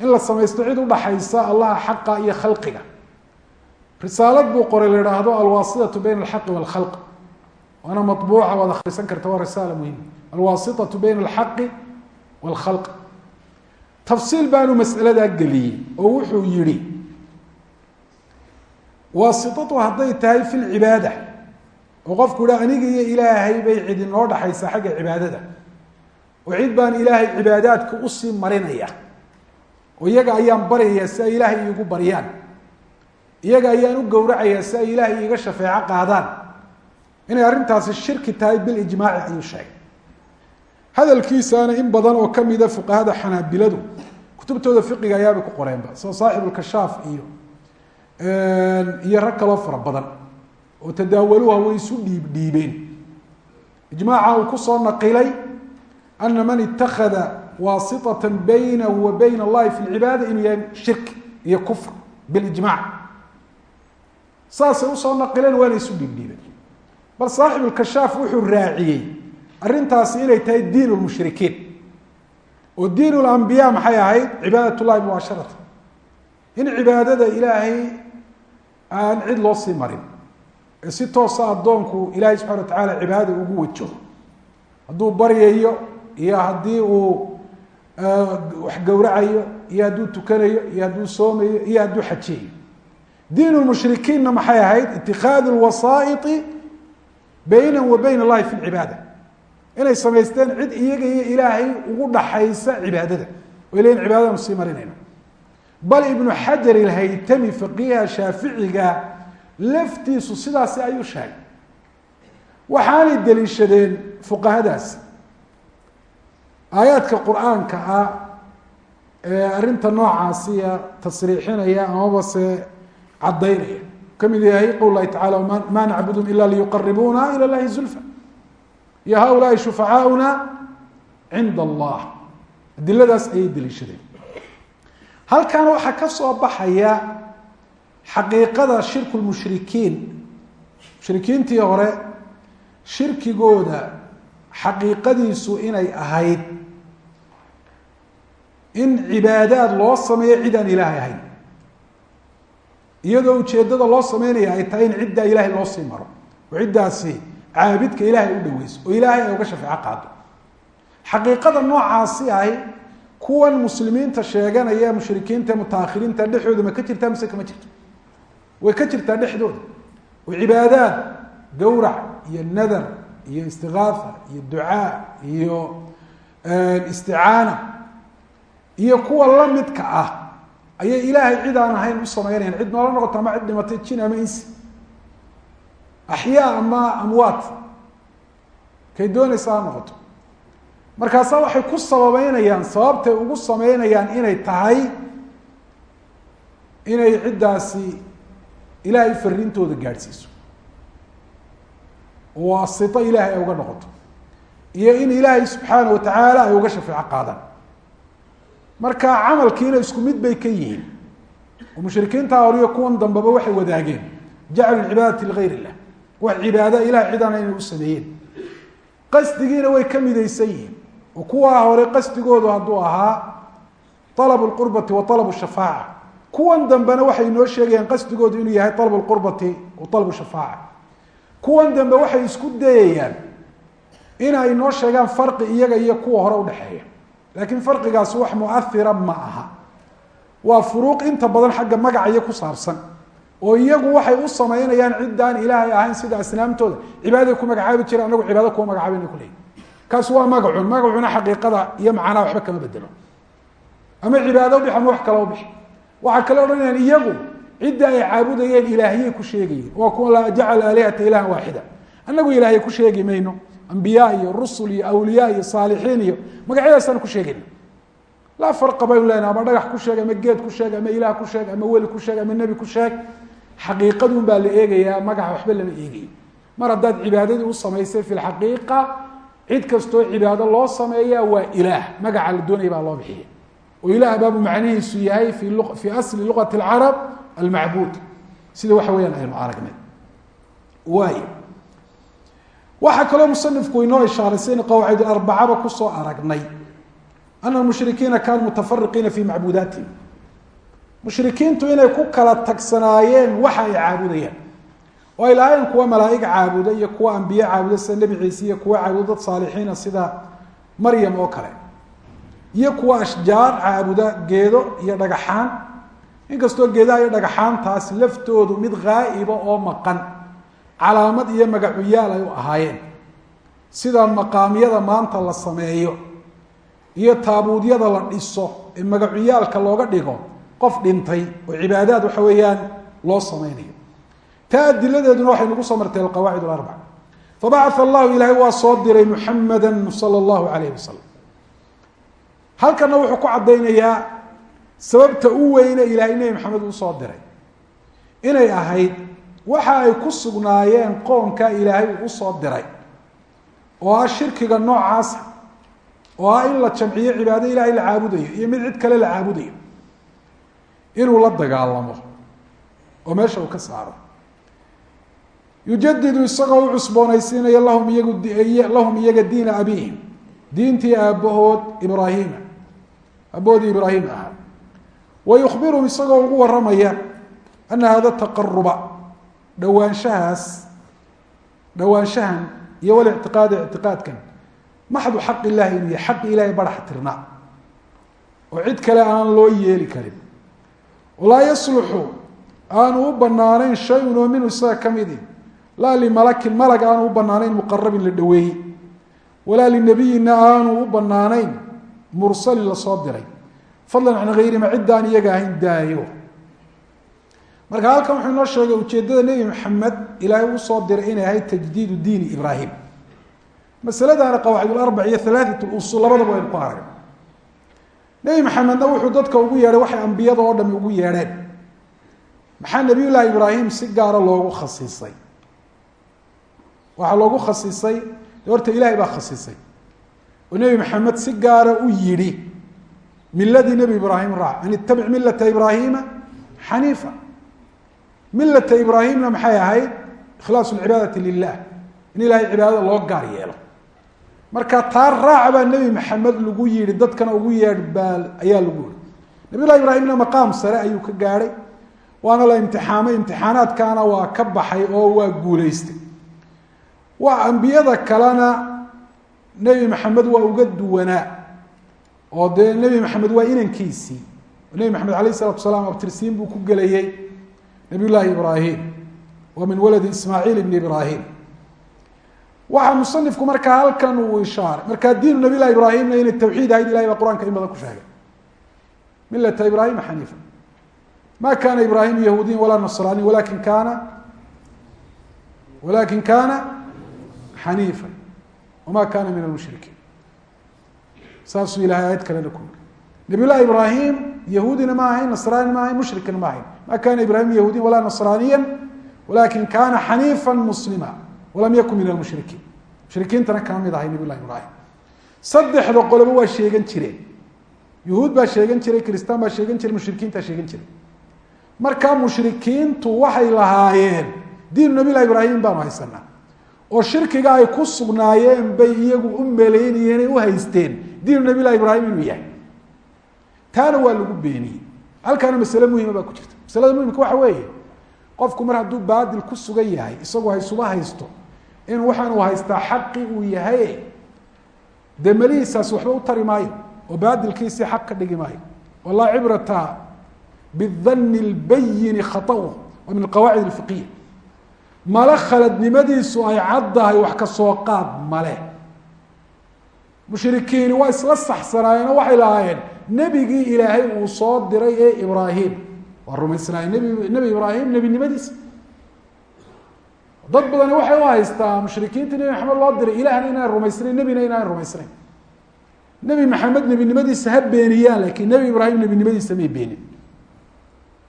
in la samaysto cid udhaxaysa allaha xaqa iyo khalqiga risaalad buu qoray la idhaahdo alwaasidatu bayna alxaqi waalkhalq waana maطbuuca waad akhrisan karta waa risaala muhima alwaasitaةu bayna alxaqi wاlkhalq tafsiil baanu masaladaa geliyey oo wuxuu yihi waasitadu hadday tahay fi lcibaada oo qofku yiha aniga iyo ilaahay bay cid inoo dhaxaysaa xagga cibaadada oo cid baan ilaahay cibaadaadka usii marinaya oo iyaga ayaan baryayaa si ay ilaahay iigu baryaan iyaga ayaan u gowracayaa si ay ilaahay iiga shafeeco qaadaan. Inay arrintaasi shirki tahay bilijmaaci ayuu sheegay. Hadalkiisaana in badan oo kamida fuqahada xanaabiladu kutubtooda fiqiga ayaabay ku qoreenba sida saaxibulkashaaf iyo iyo rag kaloo fara badan oo tadaawaluha way isu dhiib dhiibeen. Ijmaaca uu ku soo naqilay ana man itakada waasitata baynahu wa bayna allahi fi lcibaada inuu yahay shirki iyo kufr bilijmac saasay u soo naqileen waana isu dhiibdhiibeen bal saaxibulkashaaf wuxuu raaciyey arrintaasi inay tahay diin lmushrikiin oo diin lambiya maxay ahayd? Cibaadat llahi mubaasharata in cibaadada ilaahay aan cid loo sii marin ee si toosa addoonku ilaahay subxana wa tacaala cibaadada ugu wajaho. Hadduu baryayo iyo haddii uu wax gowracayo iyo hadduu tukanayo iyo hadduu soomayo iyo hadduu xajiyayo diin lmushrikiinna maxay ahayd itikaadu lwasaa'iti bayna wa bayna allahi fi lcibaada inay samaysteen cid iyaga iyo ilaahay ugu dhaxaysa cibaadada oo ilahin cibaadadanu sii marinayno bal ibnu xajar ilhaytami faqiiha shaaficiga laftiisu sidaasi ayuu sheegay waxaanay daliishadeen fuqahadaasi aayaadka qur'aanka ah ee arrinta noocaasiya tasriixinaya amaba se caddaynaya. Kamid yahay qowl lahi tacala ma nacbudum ila liyuqaribuuna ila llahi zulfa. Iyo haulaai shufacaauna cinda allah adiladaas ayay daliishadeen. Halkaana waxaa ka soo baxaya xaqiiqada shirku lmushrikiin mushrikiintii hore shirkigooda xaqiiqadiisu inay ahayd in cibaadaad loo sameeyo cid aan ilaahay ahayn iyadoo ujeeddada loo sameynaya ay tahay in ciddaa ilaahay loo sii maro oo ciddaasi caabidka ilaahay u dhaweyso oo ilaahay ay uga shafeeco qaado. Xaqiiqada noocaasi ahi kuwan muslimiinta sheeganaya mushrikiinta mutaakhiriinta dhexdooda ma ka jirtaa mise kama jirto? Way ka jirtaa dhexdooda. Oo cibaadaad gowrac iyo nadar iyo istigaatha iyo ducaa iyo isticaana iyo kuwa lamidka ah ayay ilaahay cid aan ahayn u sameynayaan. Cid noola noqoto ama cid dhimatay jin ama insi axyaa ama amwaat. Kay doonaysa ha noqoto. Markaasaa waxay ku sababeynayaan sababtay ugu sameynayaan inay tahay inay ciddaasi ilaahay fariintooda gaadhsiiso. Waasito ilaahay ay uga noqoto. Iyo in ilaahay subxaana wa tacaala ay uga shafeeco qaadaan marka camalkiina isku mid bay ka yihiin. Oo mushrikiinta horiyo kuwan dambeba waxay wadaageen jaclu cibaadati ligayr illah wax cibaada ilahay cidaana inay u sameeyeen. Qasdigiina way ka midaysan yihiin oo kuwaa hore qasdigoodu hadduu ahaa alabu lqurbati wa alabu shafaaca. Kuwan dambena waxay inoo sheegayaan qasdigoodu inuu yahay alabu lqurbati wa alabu shafaaca. Kuwan dambe waxay isku dayayaan inay inoo sheegaan farqi iyaga iyo kuwa hore udhexeeya laakiin farqigaasi wax muahira ma aha. Waa furuuq inta badan xagga magacayo ku saabsan oo iyagu waxay u samaynayaan ciddaan ilaahay ahayn sida asnaamtooda cibaadaday ku magacaabi jire anagu cibaado kuwa magacaabayna kuleeyi kaasi waa magacun magacuna xaqiiqada iyo macnaha waxba kama bedelo ama cibaado ubix ama wax kala ubix waxaa kale odhanayaan iyagu cidda ay caabudayeen ilaahiyay ku sheegayeen. Waa kuwa la jacala aalihata ilahan waaxida. Anagu ilaahay ku sheegi mayno ambiyaa iyo rusul iyo awliyaa iyo saalixiin iyo magacyadaasaan ku sheegayna. Laa farqa baynu lena ama dhagax ku sheeg ama geed ku sheeg ama ilaah ku sheeg ama weli ku sheeg ama nebi ku sheeg. Xaqiiqadun baa la eegayaa magaca waxba lama eegayo mar haddaad cibaadadii u samaysay fi cid kastoo cibaado loo sameeya waa ilaah. Magaca la doonaya baa loo bixiya oo ilaah baabu macnihiisu yahay fi fii asli luqati alcarab almacbuud. Sida waxa weyaan aynu aragnay. Waay waxaa kaloo musanifku inoo ishaaray saynu qawaacid arbacaba ku soo aragnay ana mushrikiina kaanuu mutafariqiina fi macbuudaatihim mushrikiintu inay ku kala tagsanaayeen waxa ay caabudayaan. Oo ay lahaayeen kuwa malaaig caabuda iyo kuwa ambiye caabuda sida nebi ciise iyo kuwa caabuda dad saalixiina sida maryam oo kale. Iyo kuwa ashjaar caabuda geedo iyo dhagaxaan. Inkastoo geedaha iyo dhagaxaantaas laftoodu mid haa'iba oo maqan calaamad iyo magacuyaal ay u ahaayeen. Sida maqaamyada maanta la sameeyo iyo taabuudyada la dhiso ee magacuyaalka looga dhigo qof dhintay oo cibaadaad waxa weeyaan loo sameynayo taa adiladeeduna waxay nagu soo martay alqawaacid alarbac fabacaa allahu ilaahay waa soo diray muxamada sala allahu alayh wasalam halkana wuxuu ku caddaynayaa sababta u weyne ilaahay nebi maxamed uu soo diray. Inay ahayd waxa ay ku sugnaayeen qoomka ilaahay uu u soo diray oo ah shirkiga noocaasa oo ah in la jamciyo cibaado ilaahay la caabudayo iyo mid cid kale la caabudayo. Inuu la dagaalamo oo meesha uu ka saaro. Yujadidu isagoo u cusboonaysiinaya lahum iyagu lahum iyaga diina abihim diintii aabbahood ibraahima aabahoodii ibraahim ahaa. Wa yukhbiruhum isagoo ugu waramaya ana hada taqaruba dhowaanshahaas dhowaanshahan iyo walictiqaadi ictiqaadkan maxdu xaq illahi inuu yahay? Xaqi ilahay barax tirnaa oo cid kale aan loo yeeli karin. Walaa yasluxu aanu u banaanayn shayun oo minhu isaga ka midi laa limalakin malag aanu u banaanayn muqarabin la dhoweeyey walaa linabiyina aanu u banaanayn mursalin la soo diray. Fadlan can hayrima ciddaan iyaga ahayn daayo marka halkan wuxuu inoo sheegay ujeeddada nebi maxamed ilaahay u soo diray inay ahayd tajdiidu diini ibraahim. Masaladaana qawaacidularbac iyo halaatat lusul labadaba waynu ku arag nebi maxamedna wuxuu dadka ugu yeedhay waxay ambiyada oo dhami ugu yeedheen. Maxaa nebiy llaahi ibraahim si gaara loogu khasisay waxaa loogu khasisay horta ilahay baa khasisay oo nebi maxamed si gaara u yidhi miladii nebi ibraahim raac an itabic milata ibraahima xaniifa milata ibraahimna maxay ahayd? Ikhlaasu lcibaadati lilah in ilahay cibaadada loo gaar yeelo. Marka taa raac baa nebi maxamed lagu yihi dadkana ugu yeedh baa ayaa lagu yihi nabiy llahi ibraahimna maqaam sare ayuu ka gaadhay waana la imtixaamay. Imtixaanaadkaana waa ka baxay oo waa guuleystay waa ambiyada kalena nebi maxamed waa uga duwanaa. Oo dee nebi maxamed waa inankiisii. Nebi maxamed alayh isalatu salaam abtirsiin buu ku gelayey nabiy llaahi ibraahim wa min waladi ismaaciil ibni ibraahim. Waxaa musanifku markaa halkan uu ishaaray markaa diinu nabiy llahi ibraahimna inay tawxiid ahayd ilahay baa qur'aanka in ku sheegay. Milata ibraahima xaniifa. Ma kana ibraahim yahuudiya walaa nasraaniya walakin kana walakin kana xaniifa. Wama kana min almushrikiin saasuu ilahay aayad kalena ku yiri. Nabiy ibraahim yahuudina ma ahayn nasraani ma ahayn mushrikina ma ahayn. Ma kana ibrahim yahuudiya walaa nasraaniya walakin kana xaniifa muslima walam yakun min almushrikiin mushrikiintana kama mid ahay nabiy llahi ibraahim. Saddexda qoloba waa sheegan jireen. Yuhuud baa sheegan jiray kristaan baa sheegan jiray mushrikiintaa sheegan jiray. Markaa mushrikiintu waxay lahaayeen diinu nabiy llahi ibraahim baanu haysanaa. Oo shirkiga ay ku sugnaayeen bay iyagu u meleynayeen ay u haysteen. Diinu nabiy llahi ibraahim inuu yahay taana waa lagu beeniyey. Halkaana masale muhima baa ku jirta. Masalada muhimka waxa weeye qofku mar hadduu baadil ku sugan yahay isagoo haysuba haysto in waxaan uu haystaa xaqi uu yahay dee melihiisaasi waxba u tari maayo oo baadilkiisii xaq ka dhigi maayo. Oo laa cibrata bidani lbayini khatau waa min alqawaacid alfiqiya male khaladnimadiisu ay caddahay wax ka soo qaad male mushrikiini waa isla saxsanaayeen oo waxay lahaayeen nebigii ilaahay uu soo diray ee ibraahim. Waa rumaysnaayeen nebi nebi ibraahim nebinimadiisa dad badani waxay u haystaa mushrikiinta nebi maxamed loo diray ilahna inaan rumaysnayn nebina inaan rumaysnayn. Nebi maxamed nebinimadiisa ha beeniyaan laakiin nebi ibraahim nebinimadiisa may beenin.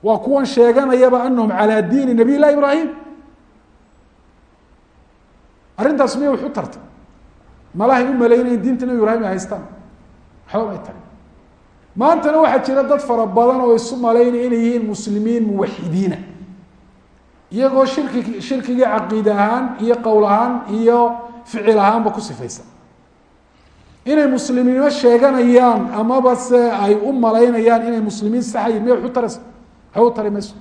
Waa kuwan sheeganayaba anahum calaa diini nabiy llahi ibraahim. Arrintaas miyay wax tartay? Malahay u malaynayin diinta nebi ibraahim ay haystaan? Waxba may tarin maantana waxaa jira dad fara badan oo isu malaynaya inay yihiin muslimiin muwaxidiina. Iyagoo shirki shirkigii caqiide ahaan iyo qowl ahaan iyo ficil ahaanba ku sifaysan inay muslimiinimo sheeganayaan amaba se ay u malaynayaan inay muslimiin saxayiin miya u taraysa waxba u tari mayso.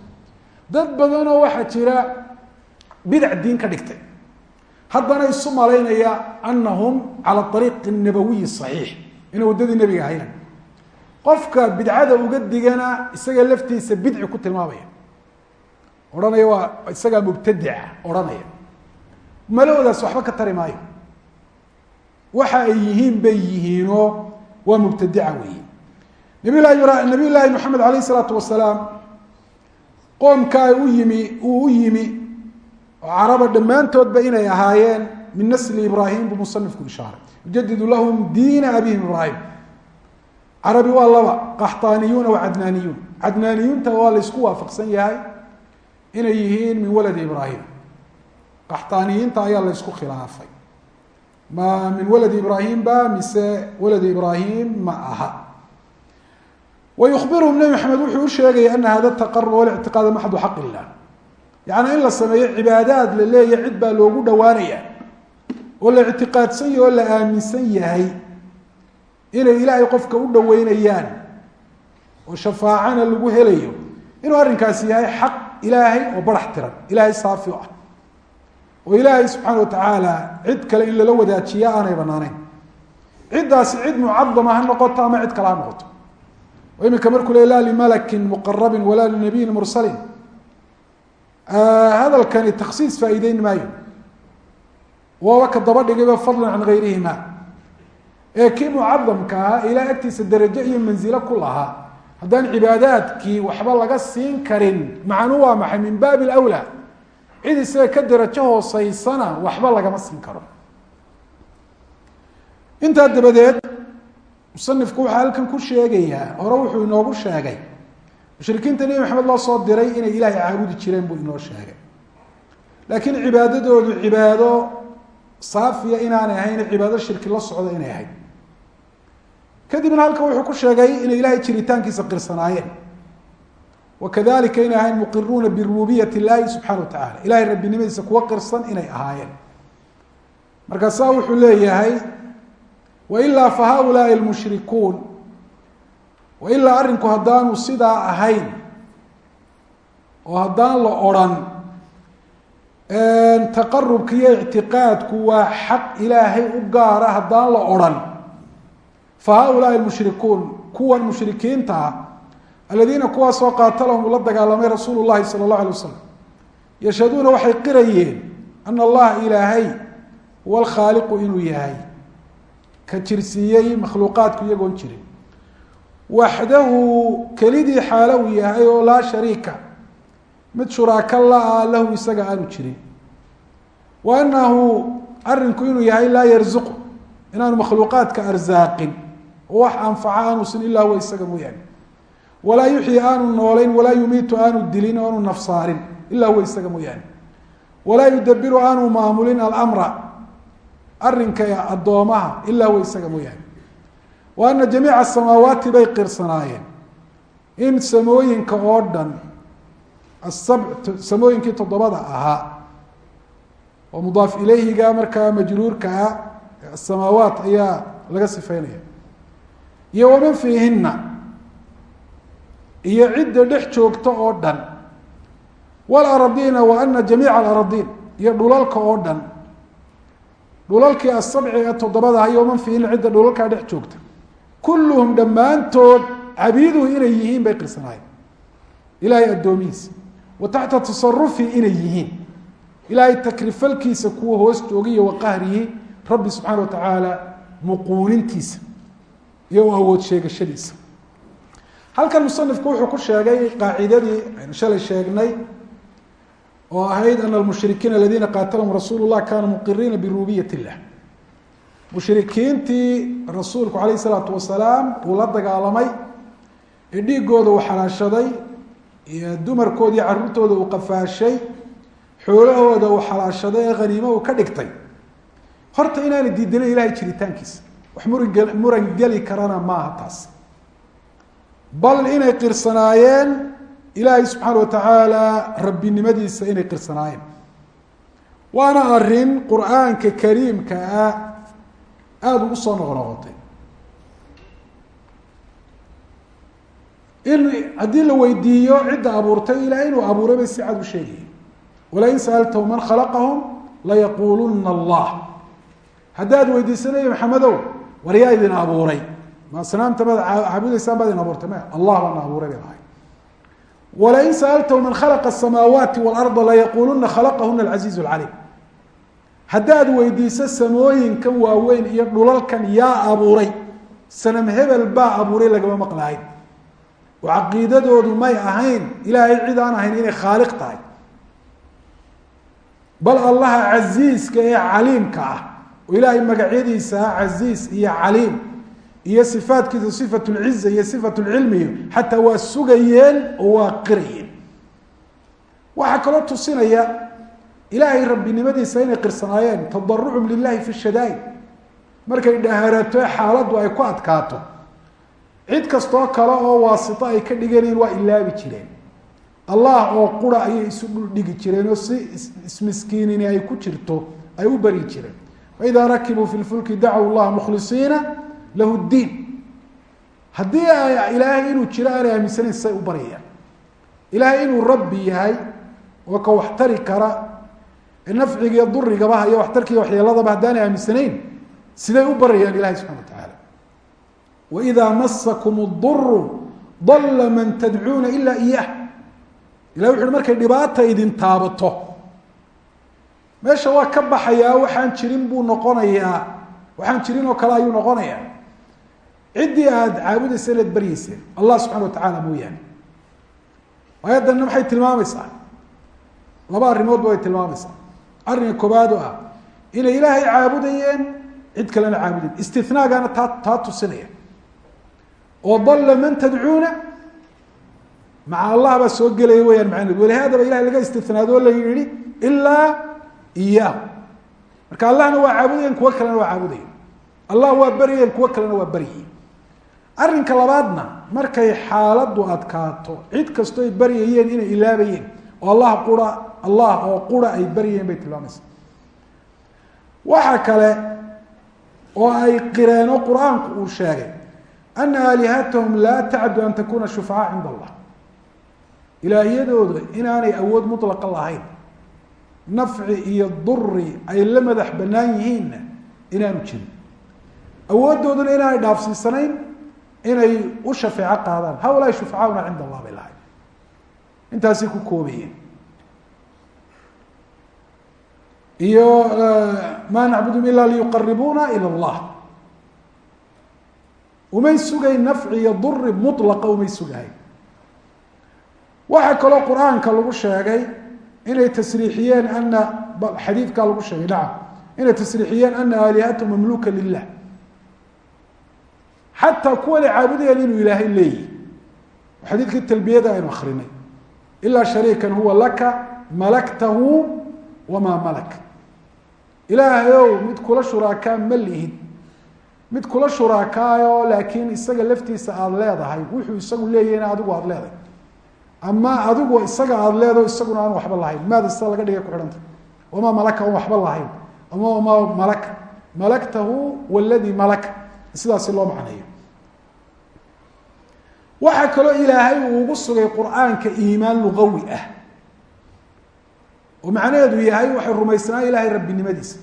Dad badanoo waxaa jira bidac diin ka dhigtay. Haddana isu malaynaya anahum cala ariiqi nabawiyi saxiix inay waddadii nebiga ahayna qofka bidcada uga digana isaga laftiisa bidci ku tilmaamaya. Odhanaya waa isagaa mubtadica odhanaya. Malahoodaas waxba ka tari maayo. Waxa ay yihiin bay yihiinoo waa mubtadica weeye. Nabiy lahi nabiy llaahi maxamed alayh isalaatu wasalaam qoomkaa u yimi uu u yimi oo caraba dhammaantoodba inay ahaayeen min nasli ibraahim buu musanifku ishaaray. Yujadidu lahum diina abihim ibraahim carabi waa laba qaxtaaniyuuna wa cadnaaniyuun. Cadnaaniyuunta waa la isku waafaqsan yahay inay yihiin min waladi ibraahim. Qaxtaaniyiinta ayaa la ysku khilaafay. Ma min waladi ibraahim ba mise waladi ibraahim ma aha. Wayukhbiruhum nebi maxamed wuxuu u sheegaya ana hada taqarub walictiqaada maxdu xaq illah yacni in la sameeyo cibaadaad la leeya cid baa loogu dhowaanaya oo la ictiqaadsan yahay oo la aaminsan yahay inay ilaahay qofka u dhoweynayaan oo shafaacana lagu helayo inuu arrinkaasi yahay xaq ilaahay oo barax tiran ilaahay saafi ah. Oo ilaahay subxaana watacaala cid kale in lala wadaajiya aanay banaaneyn ciddaasi cid mucadama ha noqoto ama cid kale ha noqoto. Oo iminka markuu le la limalakin muqarabin walaa linabiyin mursalin. Hadalkani taksiis faa'iideyn maayo. Waaba ka daba dhigayba fadlan can gayrihima ee kii mucadamka ahaa ilaa agtiisa darajo iyo manzilo ku lahaa. Haddaan cibaadaadkii waxba laga siin karin macnu waa maxay? Min baabi lwlaa cid isaga ka darajo hooseysana waxba lagama siin karo. Intaa dabadeed musanifku waxaa halkan ku sheegayaa hore wuxuu inoogu sheegay mushrikiinta nebi maxamed loo soo diray inay ilaahay caabudi jireen buu inoo sheegay. Laakiin cibaadadoodu cibaado saafiya inaanay ahayn cibaado shirki la socda inay ahayd kadibna halkan wuxuu ku sheegay inay ilaahay jiritaankiisa qirsanaayeen. Wakadalika inay ahayn muqiruuna birububiyat illaahi wa tacala ilahay rabbinimadiisa kuwa qirsan inay ahaayeen. Markaasaa wuxuu leeyahay wailaa fa haulaai lmushrikuun wailaa arrinku haddaanu sidaa ahayn oo haddaan la odrhan taqarubka iyo ictiqaadku waa xaq ilaahay u gaara haddaan la odrhan fa haulaai lmushrikuun kuwan mushrikiinta ah aladiina kuwaasoo qaatalahum ula dagaalamay rasuulu llahi sala allahu alay wasalam yashhaduuna waxay qirayeen ana allaha ilaahay huwa alkhaaliqu inuu yahay. Ka jirsiiyey makhluuqaadku iyagoon jirin. Waxdahu kelidii xaalo uu yahay oo laa shariika. Mid shuraaka la-a lahu isaga aanu jirin. Wa anahu arinku inuu yahay laa yarzuqu inaanu makhluuqaadka arsaaqin wax anfaca aanusin ilaa huwa isaga mooyaane walaa yuxyi aanu noolayn walaa yumiitu aanu dilin aanu nafsaarin ilaa huwa isaga mooyaane walaa yudabiru aanu maamulin alamra arrinka addoomaha ilaa huwa isaga mooyaane wa ana jamiica asamaawaati bay qirsanaayeen. In samooyinka oo dhan asabc samooyinkii toddobada ahaa oo mudaaf ilayhiga markaa majruurka ah asamaawaat ayaa laga sifeynaya iyo waman fiihina iyo cidda dhex joogta oo dhan. Walaradiina wa ana jamiica alaradiin iyo dhulalka oo dhan. Dhulalkii asabci ee toddobadaha iyo waman fiihina cidda dhulalkaa dhex joogta. Kulluhum dhammaantood cabiiduhu inay yihiin bay qirsanaayeen ilaahay addoomihiisa wa taxta tasarufi inay yihiin. Ilaahay takrifalkiisa kuwa hoos joogiyo wa qahrihi rabbi subxaana wa tacaala muquunintiisa iyo awood sheegashadiisa. Halkan musanifku wuxuu ku sheegay qaacidadii aynu shalay sheegnay oo ahayd ana almushrikiina aladiina qaatalahum rasuulu llah kaanuu muqiriina birububiyat illah mushrikiintii rasuulku calayh isalaatu wasalaam uu la dagaalamay ee dhiigooda uu xalaashaday iyo dumarkooda iyo carruurtooda uu qafaashay xoolahooda uu xalaashaday ee haniimo uu ka dhigtay. Horta inaanay diidanayn ilahay jiritaankiisa wax muran muran geli karana maaha taas. Bal inay qirsanaayeen ilaahay subxaana wa tacaala rabbinimadiisa inay qirsanaayeen waana arrin qur'aanka kariimka ah aada ugu soo noqo noqotay in haddii la weydiiyo cidda abuurtay ilahay inuu abuuray bay si cad u sheegaya walain sa'altahu man khalaqahum layaquuluna allah. Haddaad weydiisa nebi maxamedow war yaa idin abuuray ma asnaamta maad caabudaysaan baad idin abuurtay maya allah baana abuuray bay lahay walain sa'altahu man khalaqa asamaawaati waalarda layaquuluna khalaqahuna alcasiizu alcaliim haddaad weydiiso samooyinkan waaweyn iyo dhulalkan yaa abuuray sanam hebel baa abuuray lagama maqlahayn. Oo caqiidadoodu may ahayn ilaahay cid aan ahayn inay khaaliq tahay. Bal allaha casiiska ee caliimka ah oo ilaahay magacyadiisa ah casiis iyo caliim iyo sifaatkiisa sifat lciza iyo sifat lcilmiyo xataa waa sugayeen oo waa qirayeen. Waxaa kaloo tusinaya ilaahay rabbinimadiisa inay qirsanaayeen tadarucum lilahi fi shadaa'id. Markay dhaharato xaaladdu ay ku adkaato. Cid kastoo kale oo waasito ay ka dhiganayeen waa ilaabi jireen. Allah oo qura ayay isu dhuldhigi jireen oo si ismiskiinini ay ku jirto ay u bari jireen waidaa rakibuu fi lfulki dacow llaha mukhlisiina lahu ddiin haddii ay ilaahay inuu jiro aanay aaminsanayn say u baryayaan ilaahay inuu rabbi yahay oo ka wax tari kara nafciga iyo durigaba iyo waxtarkiiyo waxyeeladaba haddaanay aaminsanayn siday u barayaan ilahay subxana wa tacaala waidaa masakum duru dalla man tadcuuna ila iyah ilah wuxu meesha waa ka baxayaa waxaan jirin buu noqonayaa. Waxaan jirin oo kale ayuu noqonayaa. Ciddii aada caabudaysa inaad baryeyseen allah subxana wa tacaala mooyaane aayaddanna maxay tilmaamaysaa? Laba arrimoodba way tilmaamaysaa. Arrinka koobaad oo ah inay ilaahay caabudayeen cid kalena caabudayn istinaagaana taa taa tusinaya. Oo dalla man tadcuuna maca allah baa soo gelaya weyaan macnahedu walihaadaba ilahay laga istinaado la yihi ilaa iyaahu marka allahna waa caabudayeen kuwo kalena waa caabudayeen allah waa baryayeen kuwo kalena waa baryayeen arrinka labaadna markay xaaladdu adkaato cid kastoo ay baryayeen inay ilaabayeen oo allah qura allah oo qura ay baryayeen bay tilmaamaysa. Waxa kale oo ay qireen oo qur'aanku uu sheegay ana aalihatahum laa tacdu an takuna shufacaa cinda allah. Ilaahiyadooda inaanay awood mutlaqa lahayn nafci iyo duri ay la madax bannaan yihiinna inaanu jirin. Awooddooduna inaanay dhaafsiisanayn inay u shafeeco qaadaan. Haulaai shufacaauna cinda allah bay lahayd. Intaasay ku koobayeen. Iyo ma nacbudum ila liyuqaribuuna ilى اllah umay sugayn nafci iyo duri mulaqa umay sugahayn waxaa kaloo qur'aanka lagu sheegay inay tasriixiyeen ana xadiidkaa lagu sheegay nacam. Inay tasriixiyeen ana aalihatu mamluka lilah xataa kuwanay caabudayaan inuu ilaahay leeyihi xadiidkii talbiyada aynu akrinay ilaa shariikan huwa laka malaktahu wamaa malak. Ilaahayow mid kula shuraakaa ma lihid. Mid kula shuraakaayo laakiin isaga laftiisa aada leedahay wuxuu isagu leeyahayna adigu aada leedahay ama adigu isaga aada leedaho isaguna aan waxba lahayn. Maada sida laga dhigay ku xidhanta wamaa malaka on waxba lahayn. Ama wamaa malaka malaktahu waladii malaka sidaasi loo macneeyo waxaa kaloo ilaahay uu ugu sugay qur'aanka iimaan lugawi ah. Oo macnaheedu yahay waxay rumaysnaa ilahay rabbinimadiisa.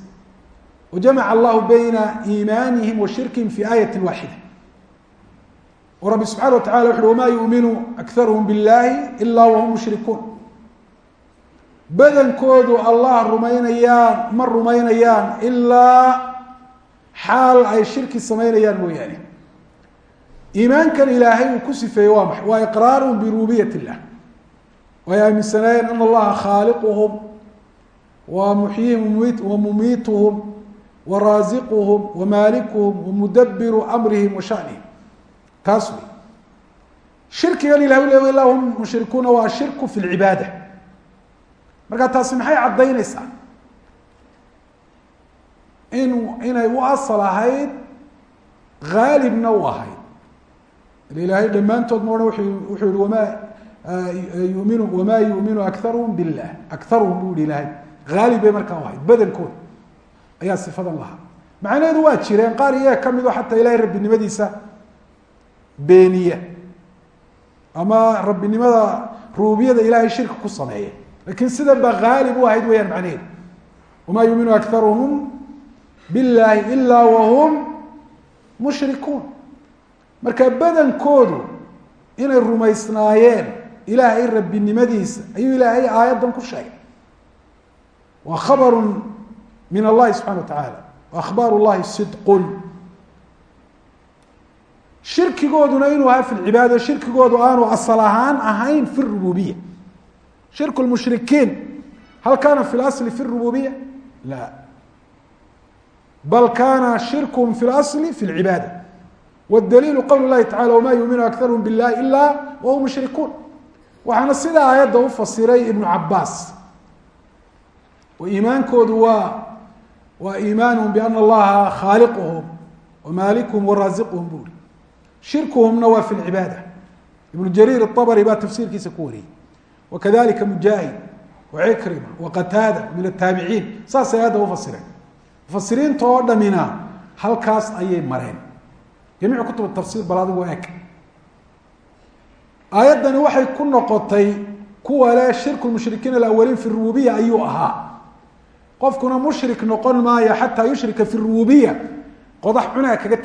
Wajamaca allahu bayna iimaanihim wa shirkihim fi aayati waaxida oo rabbi subxana wa tacala wuxu uhi wamaa yuuminu akaruhum biاllahi ila wahum mushrikuun. Badankoodu allah rumaynayaan ma rumaynayaan ilaa xaal ay shirki samaynayaan mooyaane. Iimaankan ilaahay uu ku sifeeyey waa maxay? Waa iqraaru birububiyat illah way aaminsanaayeen ana allaha khaaliquhum wa muxyihim wa mumiituhum wa raasiquhum wa maalikuhum wa mudabiru amrihim wa shanihim taas wey. Shirkigan ilahay le ilaa hum mushrikuuna waa shirku fi lcibaada marka taasi maxay caddaynaysaa? In inay u asal ahayd haalibna u ahayd. Ilaahay dhammaantood ma odhan wuxuu yihi wamaa yuminu wamaa yuminu akaruhum billah. Akaruhum buu yihi ilaahay. Haalib bay markaa u ahayd badankood ayaa sifadan lahaa. Macnaheedu waa jireen qaar iyaga ka mid oo xataa ilahay rabbinimadiisa beeniya ama rabbinimada rububiyada ilaahay shirka ku sameeya. Lakin sida ba haalib u ahayd weyaan macnaheedu wamaa yuminu akaruhum biاllahi ila wahum mushrikuun marka badankoodu inay rumaysnaayeen ilaahay rabbinimadiisa ayuu ilaahay aayaddan ku sheegay. Waa khabaru min allahi subxana wa tacaala wa akhbaar llahi sidqun shirkigooduna inuu ahaa fi lcibaada shirkigoodu aanu asal ahaan ahayn fi rububiya shirku lmushrikiin hal kana fi lasli fi rububiya la. Bal kana shirkuhum fi lasli fi lcibaada wdaliilu qowl lahi tacala wma yuminu akarhum biاllahi ila wahum mushrikuun. Waxaana sidaa aayadda u fasiray ibnu cabaas oo iimaankoodu waa waa iimaanhum biana allaha khaaliquhum wamaalikuhum waraasiquhum buri shirkuhumna waa fi lcibaada ibnu jariir aabri baa tafsiirkiisa ku wariyey. Wakadalika mujaahid wacikrima waqataada min ataabiciin saasay aayadda ufasireen mufasiriinta oo dhamina halkaas ayay mareen. Jamiic kutub tafsir bal adigu eg. Aayaddani waxay ku noqotay kuwa le shirku mushrikiin alawaliin fi rububiya ayuu ahaa. Qofkuna mushrik noqon maayo xataa yushrika fi rububiya qodax cunaa kaga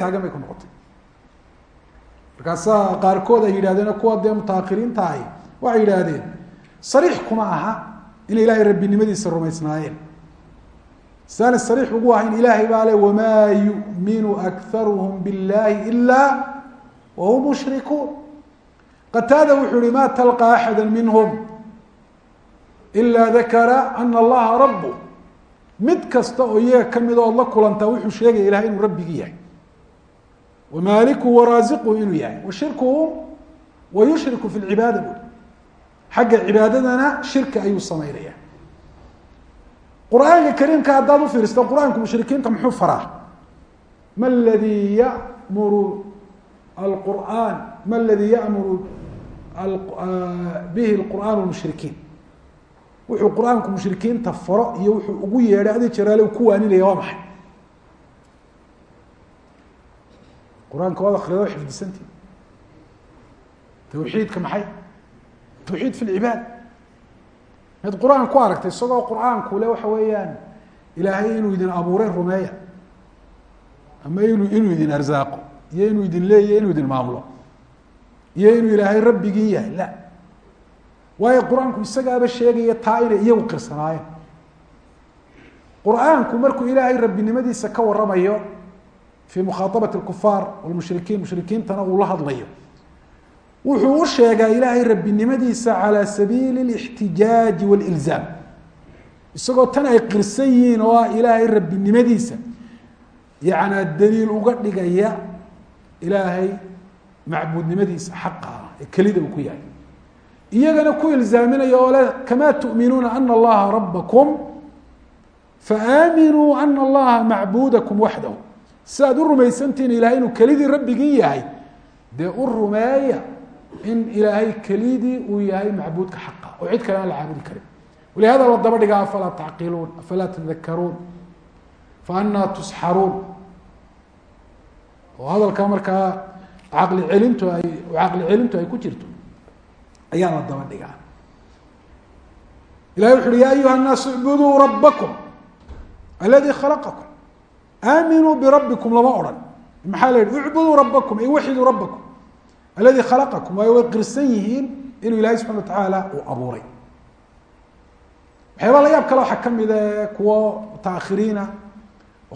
markaasaa qaarkood ay yidhahdeen kuwa dee mutaakiriinta ahi waxay yidhaahdeen sariix kuma aha inay ilaahay rabbinimadiisa rumaysnaayeen. Sidaana sariix ugu ahayn ilaahay baa le wamaa yuminu akaruhum biاllahi ila wahum mushrikuun. Qataada wuxuu yihi ma talqa axada minhum ila dakara ana allaha rabu mid kasta oo iyaga ka mid ood la kulantaa wuxuu sheegaya ilahay inuu rabbigii yahay wamaaliku waraasiqu inuu yahay washirkuhum wa yushriku fi lcibaada bui xagga cibaadadana shirki ayuu samaynaya qur'aanka kariimka haddaad ufiiristo qur'aanku mushrikiinta muxuu faraa ma ladii yamuru alqur'aan ma ladii yamuru bihi lqur'aan lmushrikiin wuxuu qur'aanku mushrikiinta faro iyo wuxuu ugu yeedhay adi jaraale ku waaninaya waa maxay qur'aanka waad akrida xifdisanti tawxiidka maxay? Tawxiid fi lcibaad mid qur'aan ku aragtay isagoo qur'aanku le waxa weeyaan ilaahay inuu idin abuuray rumeeya ama inu inuu idin arsaaqo iyo inuu idin leeyahy inuu idin maamulo iyo inuu ilaahay rabbigii yahay. La. Waayo qur'aanku isagaaba sheegaya taa inay iyagu qirsanaayeen. Qur'aanku markuu ilaahay rabbinimadiisa ka waramayo fi mukhaaabati kufaar wlmushrikiin mushrikiintana uu la hadlayo. Wuxuu u sheegaa ilaahay rabbinimadiisa calaa sabiili اxtijaaji wاlilzaam isagoo tan ay qirsan yihiin oo ah ilaahay rabbinimadiisa. Yanaa daliil uga dhigaya ilaahay macbuudnimadiisa xaqa ah ee kelida uu ku yahay. Iyagana ku ilzaaminaya oo le kamaa tuminuuna ana allaha rabakum faaaminuu ana allaha macbuudakum waxdahu si aad u rumaysantihiin ilahay inuu kelidii rabbigii yahay dee u rumeeya in ilaahay kelidii uu yahay macbuudka xaqa oo cid kale aan la caabudi karin. Walihada la daba dhigaa afalaa tacqiluun afalaa tadakaruun faanaa tusxaruun. Oo hadalka markaa caqli celintu ay caqli celintu ay ku jirto ayaa la daba dhigaa ilahay wuxu uhi ya ayuha الnaasu icbuduu rabakum aladi khalaqakum aaminuu birabbikum lama odhan. Maxaa la yihi icbuduu rabakum ay waxiduu rabakum aladi khalaqakum waayo way qirsan yihiin inuu ilahay subxana wa tacaala uu abuuray. Waxyaaba la yaab kale waxaa ka mid e kuwo mutaakhiriina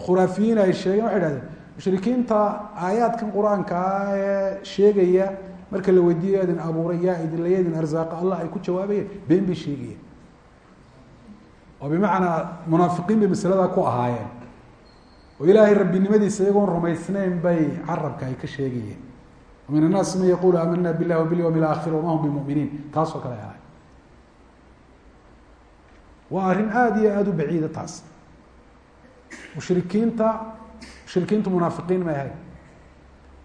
khuraafiyiin ay sheegeen waxay hahdeen mushrikiinta aayaadkan qur'aankaa ee sheegaya marka la weydiiyo idin abuuray yaa idinla ya idin arzaaqa allah ay ku jawaabayeen been bay sheegayeen. Oo bimacnaa munaafiqiin bay masaladaa ku ahaayeen oo ilaahay rabbinimadiisa iyagoon rumaysnayn bay carabka ay ka sheegayeen. Min annaasi man yaqulu aamana bilah wabilyawmi laakhir wama hum bimuminiin. Taasoo kale ahay waa arrin aada iyo aada u baciida taas. Mushrikiinta mushrikiintu munaafiqiin may ahayn.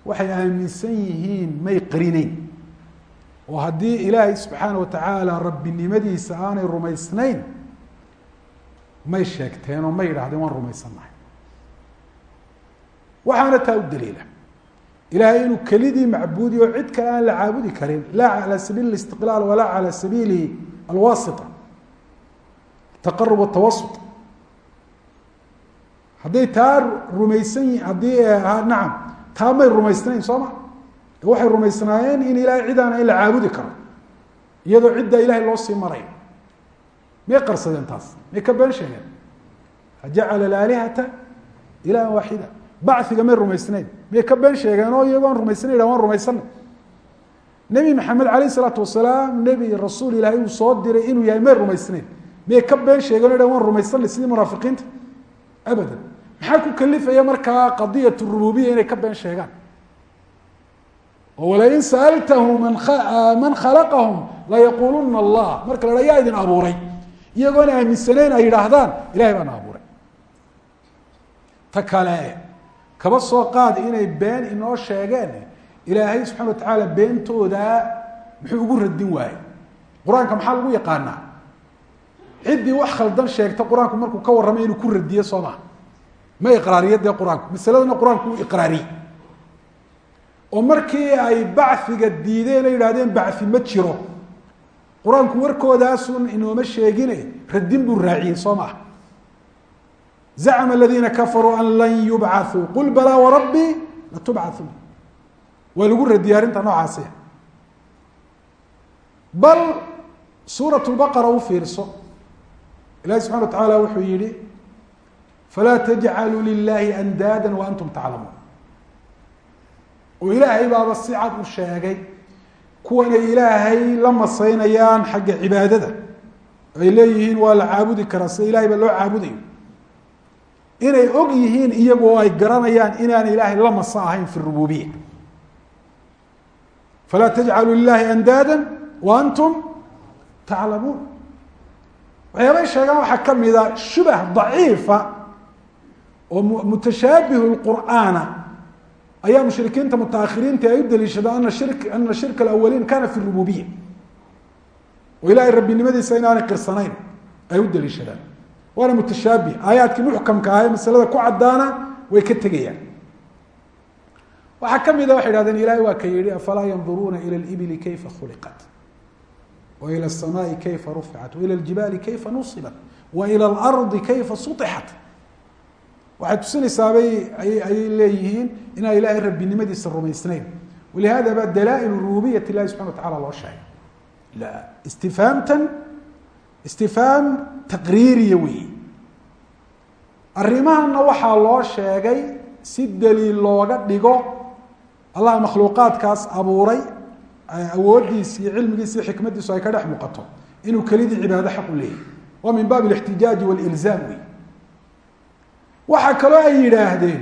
Waxay aaminsan yihiin may qarinayn. Oo haddii ilaahay subxaana watacaala rabbinimadiisa aanay rumaysnayn may sheegteen oo may yidhahdeen waan rumaysannahay waxaana taa u daliila ilahay inuu kelidii macbuudi oo cid kale aan la caabudi karin laa calى sabiili اlistiqlaal walaa calى sabiili alwasita taqarub atawasut hadday taa rumaysan yi haddii nacam taa may rumaysnayn soo ma waxay rumaysnaayeen in ilahay cid aan in la caabudi karo iyadoo ciddaa ilahay loo sii marayo may qarsadeen taas may ka been sheegeen fajacala alaalihata ilahan waaxida baciga may rumaysnayn may ka been sheegeen oo iyagoon rumaysnayn yha waan rumaysana nebi maxamed alayh isalaatu wasalaam nebi rasuul ilaahay uu soo diray inuu yahay may rumaysnayn. Miyay ka been sheegeen o dhan waan rumaysanay sidii munaafiqiinta. Abadan. Maxaa ku kalifaya markaa qadiyat rububiya inay ka been sheegaan? Oo walain sa'altahu man khalaqahum layaquluna allah. Marka la ha yaa idin abuuray. Iyagoona aaminsanayn ay yidhaahdaan ilahay baana abuuray. Ta kale kaba soo qaad inay been inoo sheegeen. Ilaahay subxana wa tacaala beentooda muxuu ugu radin waayey. Qur'aanka maxaa lagu yaqaanaa? Ciddii wax khaldan sheegta qur'aanku markuu ka warramay inuu ku radiye soo maha ma iqraariya dee qur'aanku? Masaladana qur'aanku uu iqraariyey. Oo markii ay baciga diideen ay yidhahdeen baci ma jiro. Qur'aanku warkoodaasun inooma sheegine radin buu raaciyey soo maha zacma aladiina kafaruu an lan yubcauu qul balaa warabbii latubcauun waa lagu radiyay arrinta noocaasi bal suuraة اbaqara u fiirso ilahi subxana wa tacaala wuxuu yihi falaa tajcaluu lilahi andaada waantum taclamuun oo ilaahay baaba si cad u sheegay kuwanay ilaahay la masaynayaan xagga cibaadada ay leeyihiin waa la caabudi karaa sida ilahay baa loo caabudayo inay og yihiin iyagu oo ay garanayaan inaan ilaahay la masa ahayn fi rububiya falaa tajcaluu lilahi andaada waantum taclamuun. Waxyaabay sheegaan waxaa ka mida shubah daciifa oo mutashaabihu lqur'aana ayaa mushrikiinta mutaahiriinta ay u daliishadaan ana shir ana shirka alawaliin kana fi rububiya oo ilahay rabbinimadiisa inaanay qirsanayn ay u daliishadaan waana mutashaabi. Aayaadkii muxkamka ah ee masalada ku cadaana way ka tegayaan. Waxaa kamida ah waxay hahdeen ilahay waa ka yihi afalaa yanduruuna ila libili kayfa khuliqat? Wa ila kayfa ruficat waila ljibaali kayfa nusibat? Wa ila kayfa sutixat? Waxay tusinaysaabay ayay leeyihiin inaan ilaahay rabbinimadiisa rumaysnayn. Walihaada ba dalaail rububiyat ilahi subxana wa tacala loo sheegay. Istifhaamtan istifhaam taqriiriya weyi arrimahana waxaa loo sheegay si daliil looga dhigo allah makhluuqaadkaas abuuray awoodiis iyo cilmigiis iyo xikmadiisu ay ka dhex muuqato inuu kelidii cibaado xaq u leeyahy waa min baab اlاxtijaaji wاlilzaam wey waxaa kaloo ay yidhaahdeen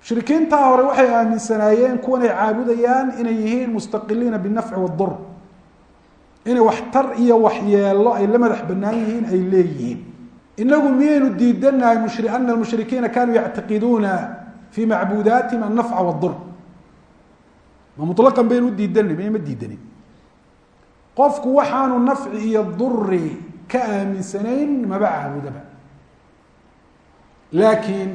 mushrikiintaa hore waxay aaminsanaayeen kuwan ay caabudayaan inay yihiin mustaqiliina binafci wاdur inay waxtar iyo waxyeelo ay la madax banaan yihiin ay leeyihiin. Inagu miyaynu diidanahay ana mushrikiina kanuu yactiqiduuna fii macbuudaatihim annafca wاdur ma muطlaqan baynu u diidanay may ma diidanin qofku waxaanu nafci iyo duri ka aaminsanayn maba caabudaba. Laakiin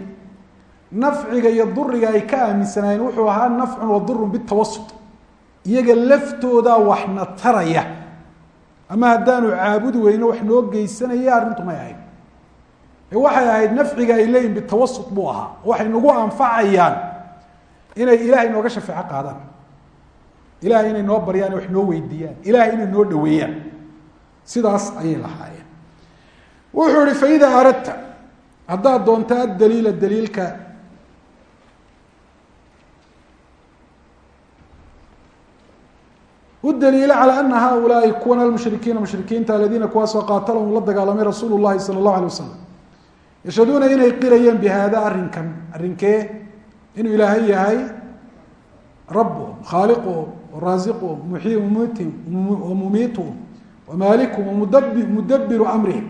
nafciga iyo duriga ay ka aaminsanaayeen wuxuu ahaa nafcun wa bitawasut iyaga laftoodaa waxna taraya ama haddaanu caabudi weyno wax noo geysanaya arrintu may ahayd. Ee waxay ahayd nafciga ay leeyihiin bitawasut buu ahaa. Waxay nagu anfacayaan inay ilaahay nooga shafeeco qaadaan. Ilahay inay noo baryaan wax noo weydiiyaan. Ilahay inay noo dhaweeyaan sidaas ayay lahaayeen. Wuxuu ihi faida aradta haddaad doonto adaliila daliilka u daliila calى ana haulaai kuwan almushrikiina mushrikiinta aladiina kuwaasoo qaatalahum la dagaalamay rasuulu llahi salى اllahu alيه wasalam yashhaduuna inay qirayeen bihada arrinkan arrinkee inuu ilaahay yahay rabuhum khaaliquhum waraasiquhum muxyi mumiti wamumiituhum wamaalikuhum wamudab mudabiru amrihim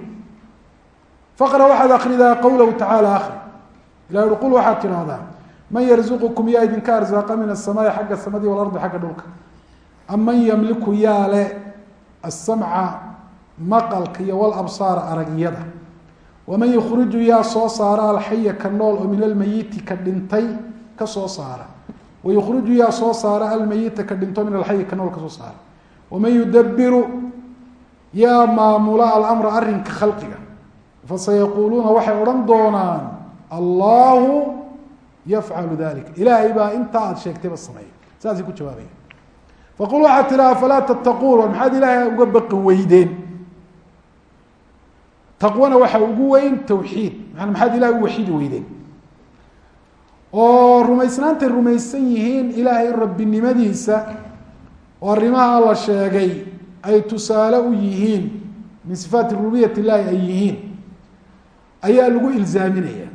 faqra waxaad akridaa qowlahu tacaala akri ilah uhi qul waxaad tidhaahdaa man yarzuqukum yaa idinka arsaaqa min asamaai xagga samadii walardi xagga dhulka am man yamliku yaa le asamca maqalka iyo walabsaara aragyada waman yukhriju yaa soo saara alxaya ka nool oo min almayiti ka dhintay ka soo saara wayukhriju yaa soo saara almayita ka dhinto min alxayi ka nool ka soo saara waman yudabiru yaa maamula alamra arrinka khalqiga fasayaquuluuna waxay odhan doonaan allahu yafcalu dalika ilaahay baa intaa aada sheegtayba sameeya saasay ku jawaabaya faqul waxaad tihi afalaa tattaquun war maxaad ilaahay uga baqi weydeen taqwana waxaa ugu weyn tawxiid maa maxaad ilahay u waxiidi weydeen oo rumaysnaantay rumaysan yihiin ilaahay rabbinimadiisa oo arrimaha la sheegay ay tusaale u yihiin min sifaati rububiyat illaahi ay yihiin ayaa lagu ilzaaminaya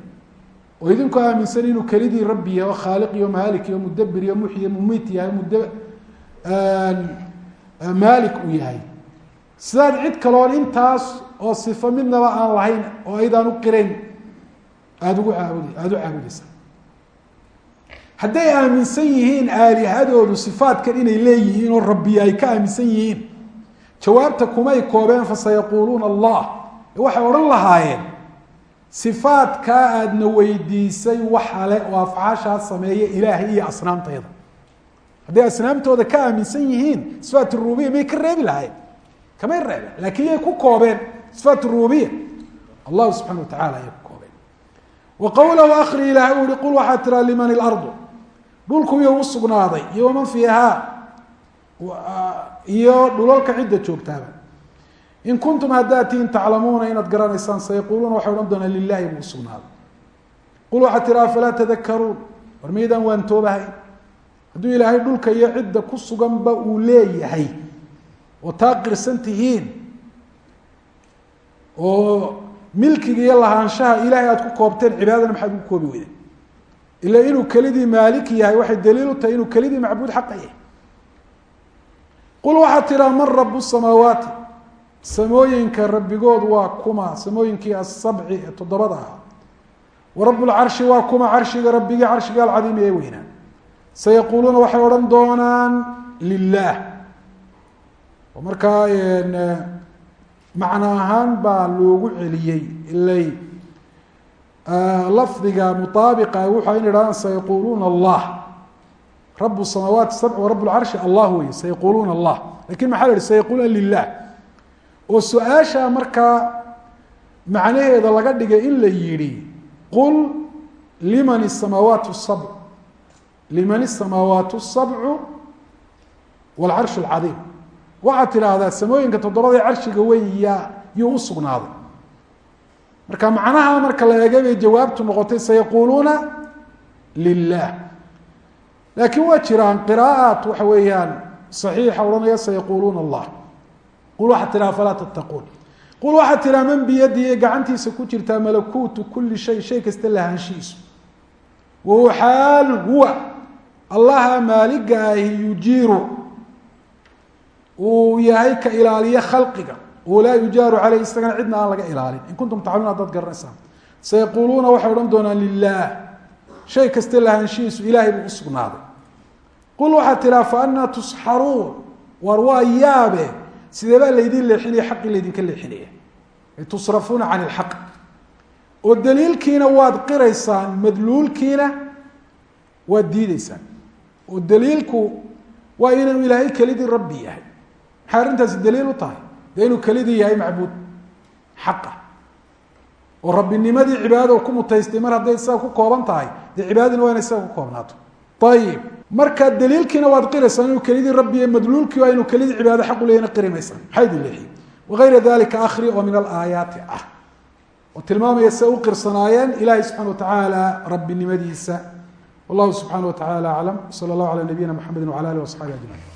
oo idinku aaminsan inuu kelidii rabbi yahay oo khaaliq iyo maalik iyo mudabir iyo muxyi mumit yahay mud maalik uu yahay. Sidaad cid kaloon intaas oo sifo midnaba aan lahayn oo aydaan u qirayn aada ugu caabud aada u caabudaysa hadday aaminsan yihiin aalihadoodu sifaatkan inay leeyihiin oo rabbiya ay ka aaminsan yihiin jawaabta kumay koobeen fasayaquuluuna allah. Waxay odhan lahaayeen sifaatkaa aadna weydiisay waxale oo afcaashaa sameeya ilaahay iyo asnaamtayda hadday asnaamtooda ka aaminsan yihiin sifaat rububiya may ka reebi lahayen kamay reebeen laakiin yay ku koobeen. Sifaat rububiya allahu subxana wa tacala ayay ku koobeen. Wa qowlahu akri ilaahay u yihi qul waxaa tiraa liman ilardu dhulku iyo u sugnaaday iyo waman fiihaa? Iyo dhulalka cidda joogtaaba. In kuntum haddaad tihin taclamuuna inaad garanaysaan sayaquuluuna waxay odhan doonaan lilahi buu usugnaaday qul waxaa tihi afalaa tadakaruun war maydaan waan toobahay hadduu ilaahay dhulka iyo cidda ku suganba uu leeyahay oo taa qirsan tihiin oo milkiga iyo lahaanshaha ilaahay aada ku koobteen cibaadana maxaad ugu koobi weyden ila inuu kelidii maalik yahay waxay daliil u tahay inuu kelidii macbuud xaqa yahay. Qul waxaad tidhaa man rabu samaawaati? Samooyinka rabbigood waa kuma samooyinkii asabci ee toddobada ah wa rabu lcarshi waa kuma carshiga rabbigii carshiga alcadiimi ee weynaa sayaquuluuna waxay odhan doonaan lilah oo markaa macno ahaan baa loogu celiyey ilay lafdiga muaabiqa wuxu in idhahdaan sayaquuluuna allah rabu samaawaati sabc wa rab lcarshi allah wey sayaquuluuna allah laakiin maxaa la yihi sayaquuluuna lilah oo su'aasha markaa macnaheeda laga dhigay in la yihi qul liman samaawaat sabc liman isamaawaat sabcu wlcarsh lcadiim waxaad tidhaahdaa samooyinka toddobada ee carshiga weyn yaa yuu usugnaaday marka macnaha marka la eegay bay jawaabtu noqotay sayaquuluuna lilah laakiin waa jiraan qiraaat waxa weeyaan saxiixa odhanaya sayaquuluuna allah qul waxaad tidhaha falaa tattaquun qul waxaad tidhaha man biyadihi gacantiisa ku jirtaa malakuutu kuli shay shay kasta lahaanshiisu wahuwa xaal huwa allaha maaliga ahi yujiiru. Uu yahay ka ilaaliye khalqiga. Oo laa yujaaru caleyh isagana cidna aan laga ilaalin. In kuntum taclamuun haddaad garanaysaan. Sayaquuluuna waxay odhan doonaan lilah shay kasta lahaanshihiisu ilaahay buu usugnaaday qul waxaad tidhaha fa anaa tusxaruun. War waa yaabe. Sidee baa laydin leexinaya? Xaqii laydinka leexinaya. Ay tusrafuuna can ilxaq oo daliilkiina waad qiraysaan madluulkiina waad diideysaan oo daliilku waa inuu ilaahay kelidii rabbi yahay. Maxay arrintaasi daliil u tahay? Dee inuu kelidii yahay macbuud xaqa. Oo rabbinimadii cibaadada ku mutaystay mar hadday isaga ku kooban tahay dee cibaadadina waa inay isaga ku koobnaato. Ayib marka daliilkiina waad qiraysaan inuu kelidii rabbi madluulkii waa inuu kelidii cibaado xaq u leyana qiri maysaan maxay idin leexiye wagayra dalika akhri oo min alaayaati ah. Oo tilmaamaya se u qirsanaayeen ilahay subxana wa tacaala rabbinimadiisa wallahu subxaana wa tacala aclam sala allahu ala nabiyina mxamedi wala alih wasaxabi ajmaciin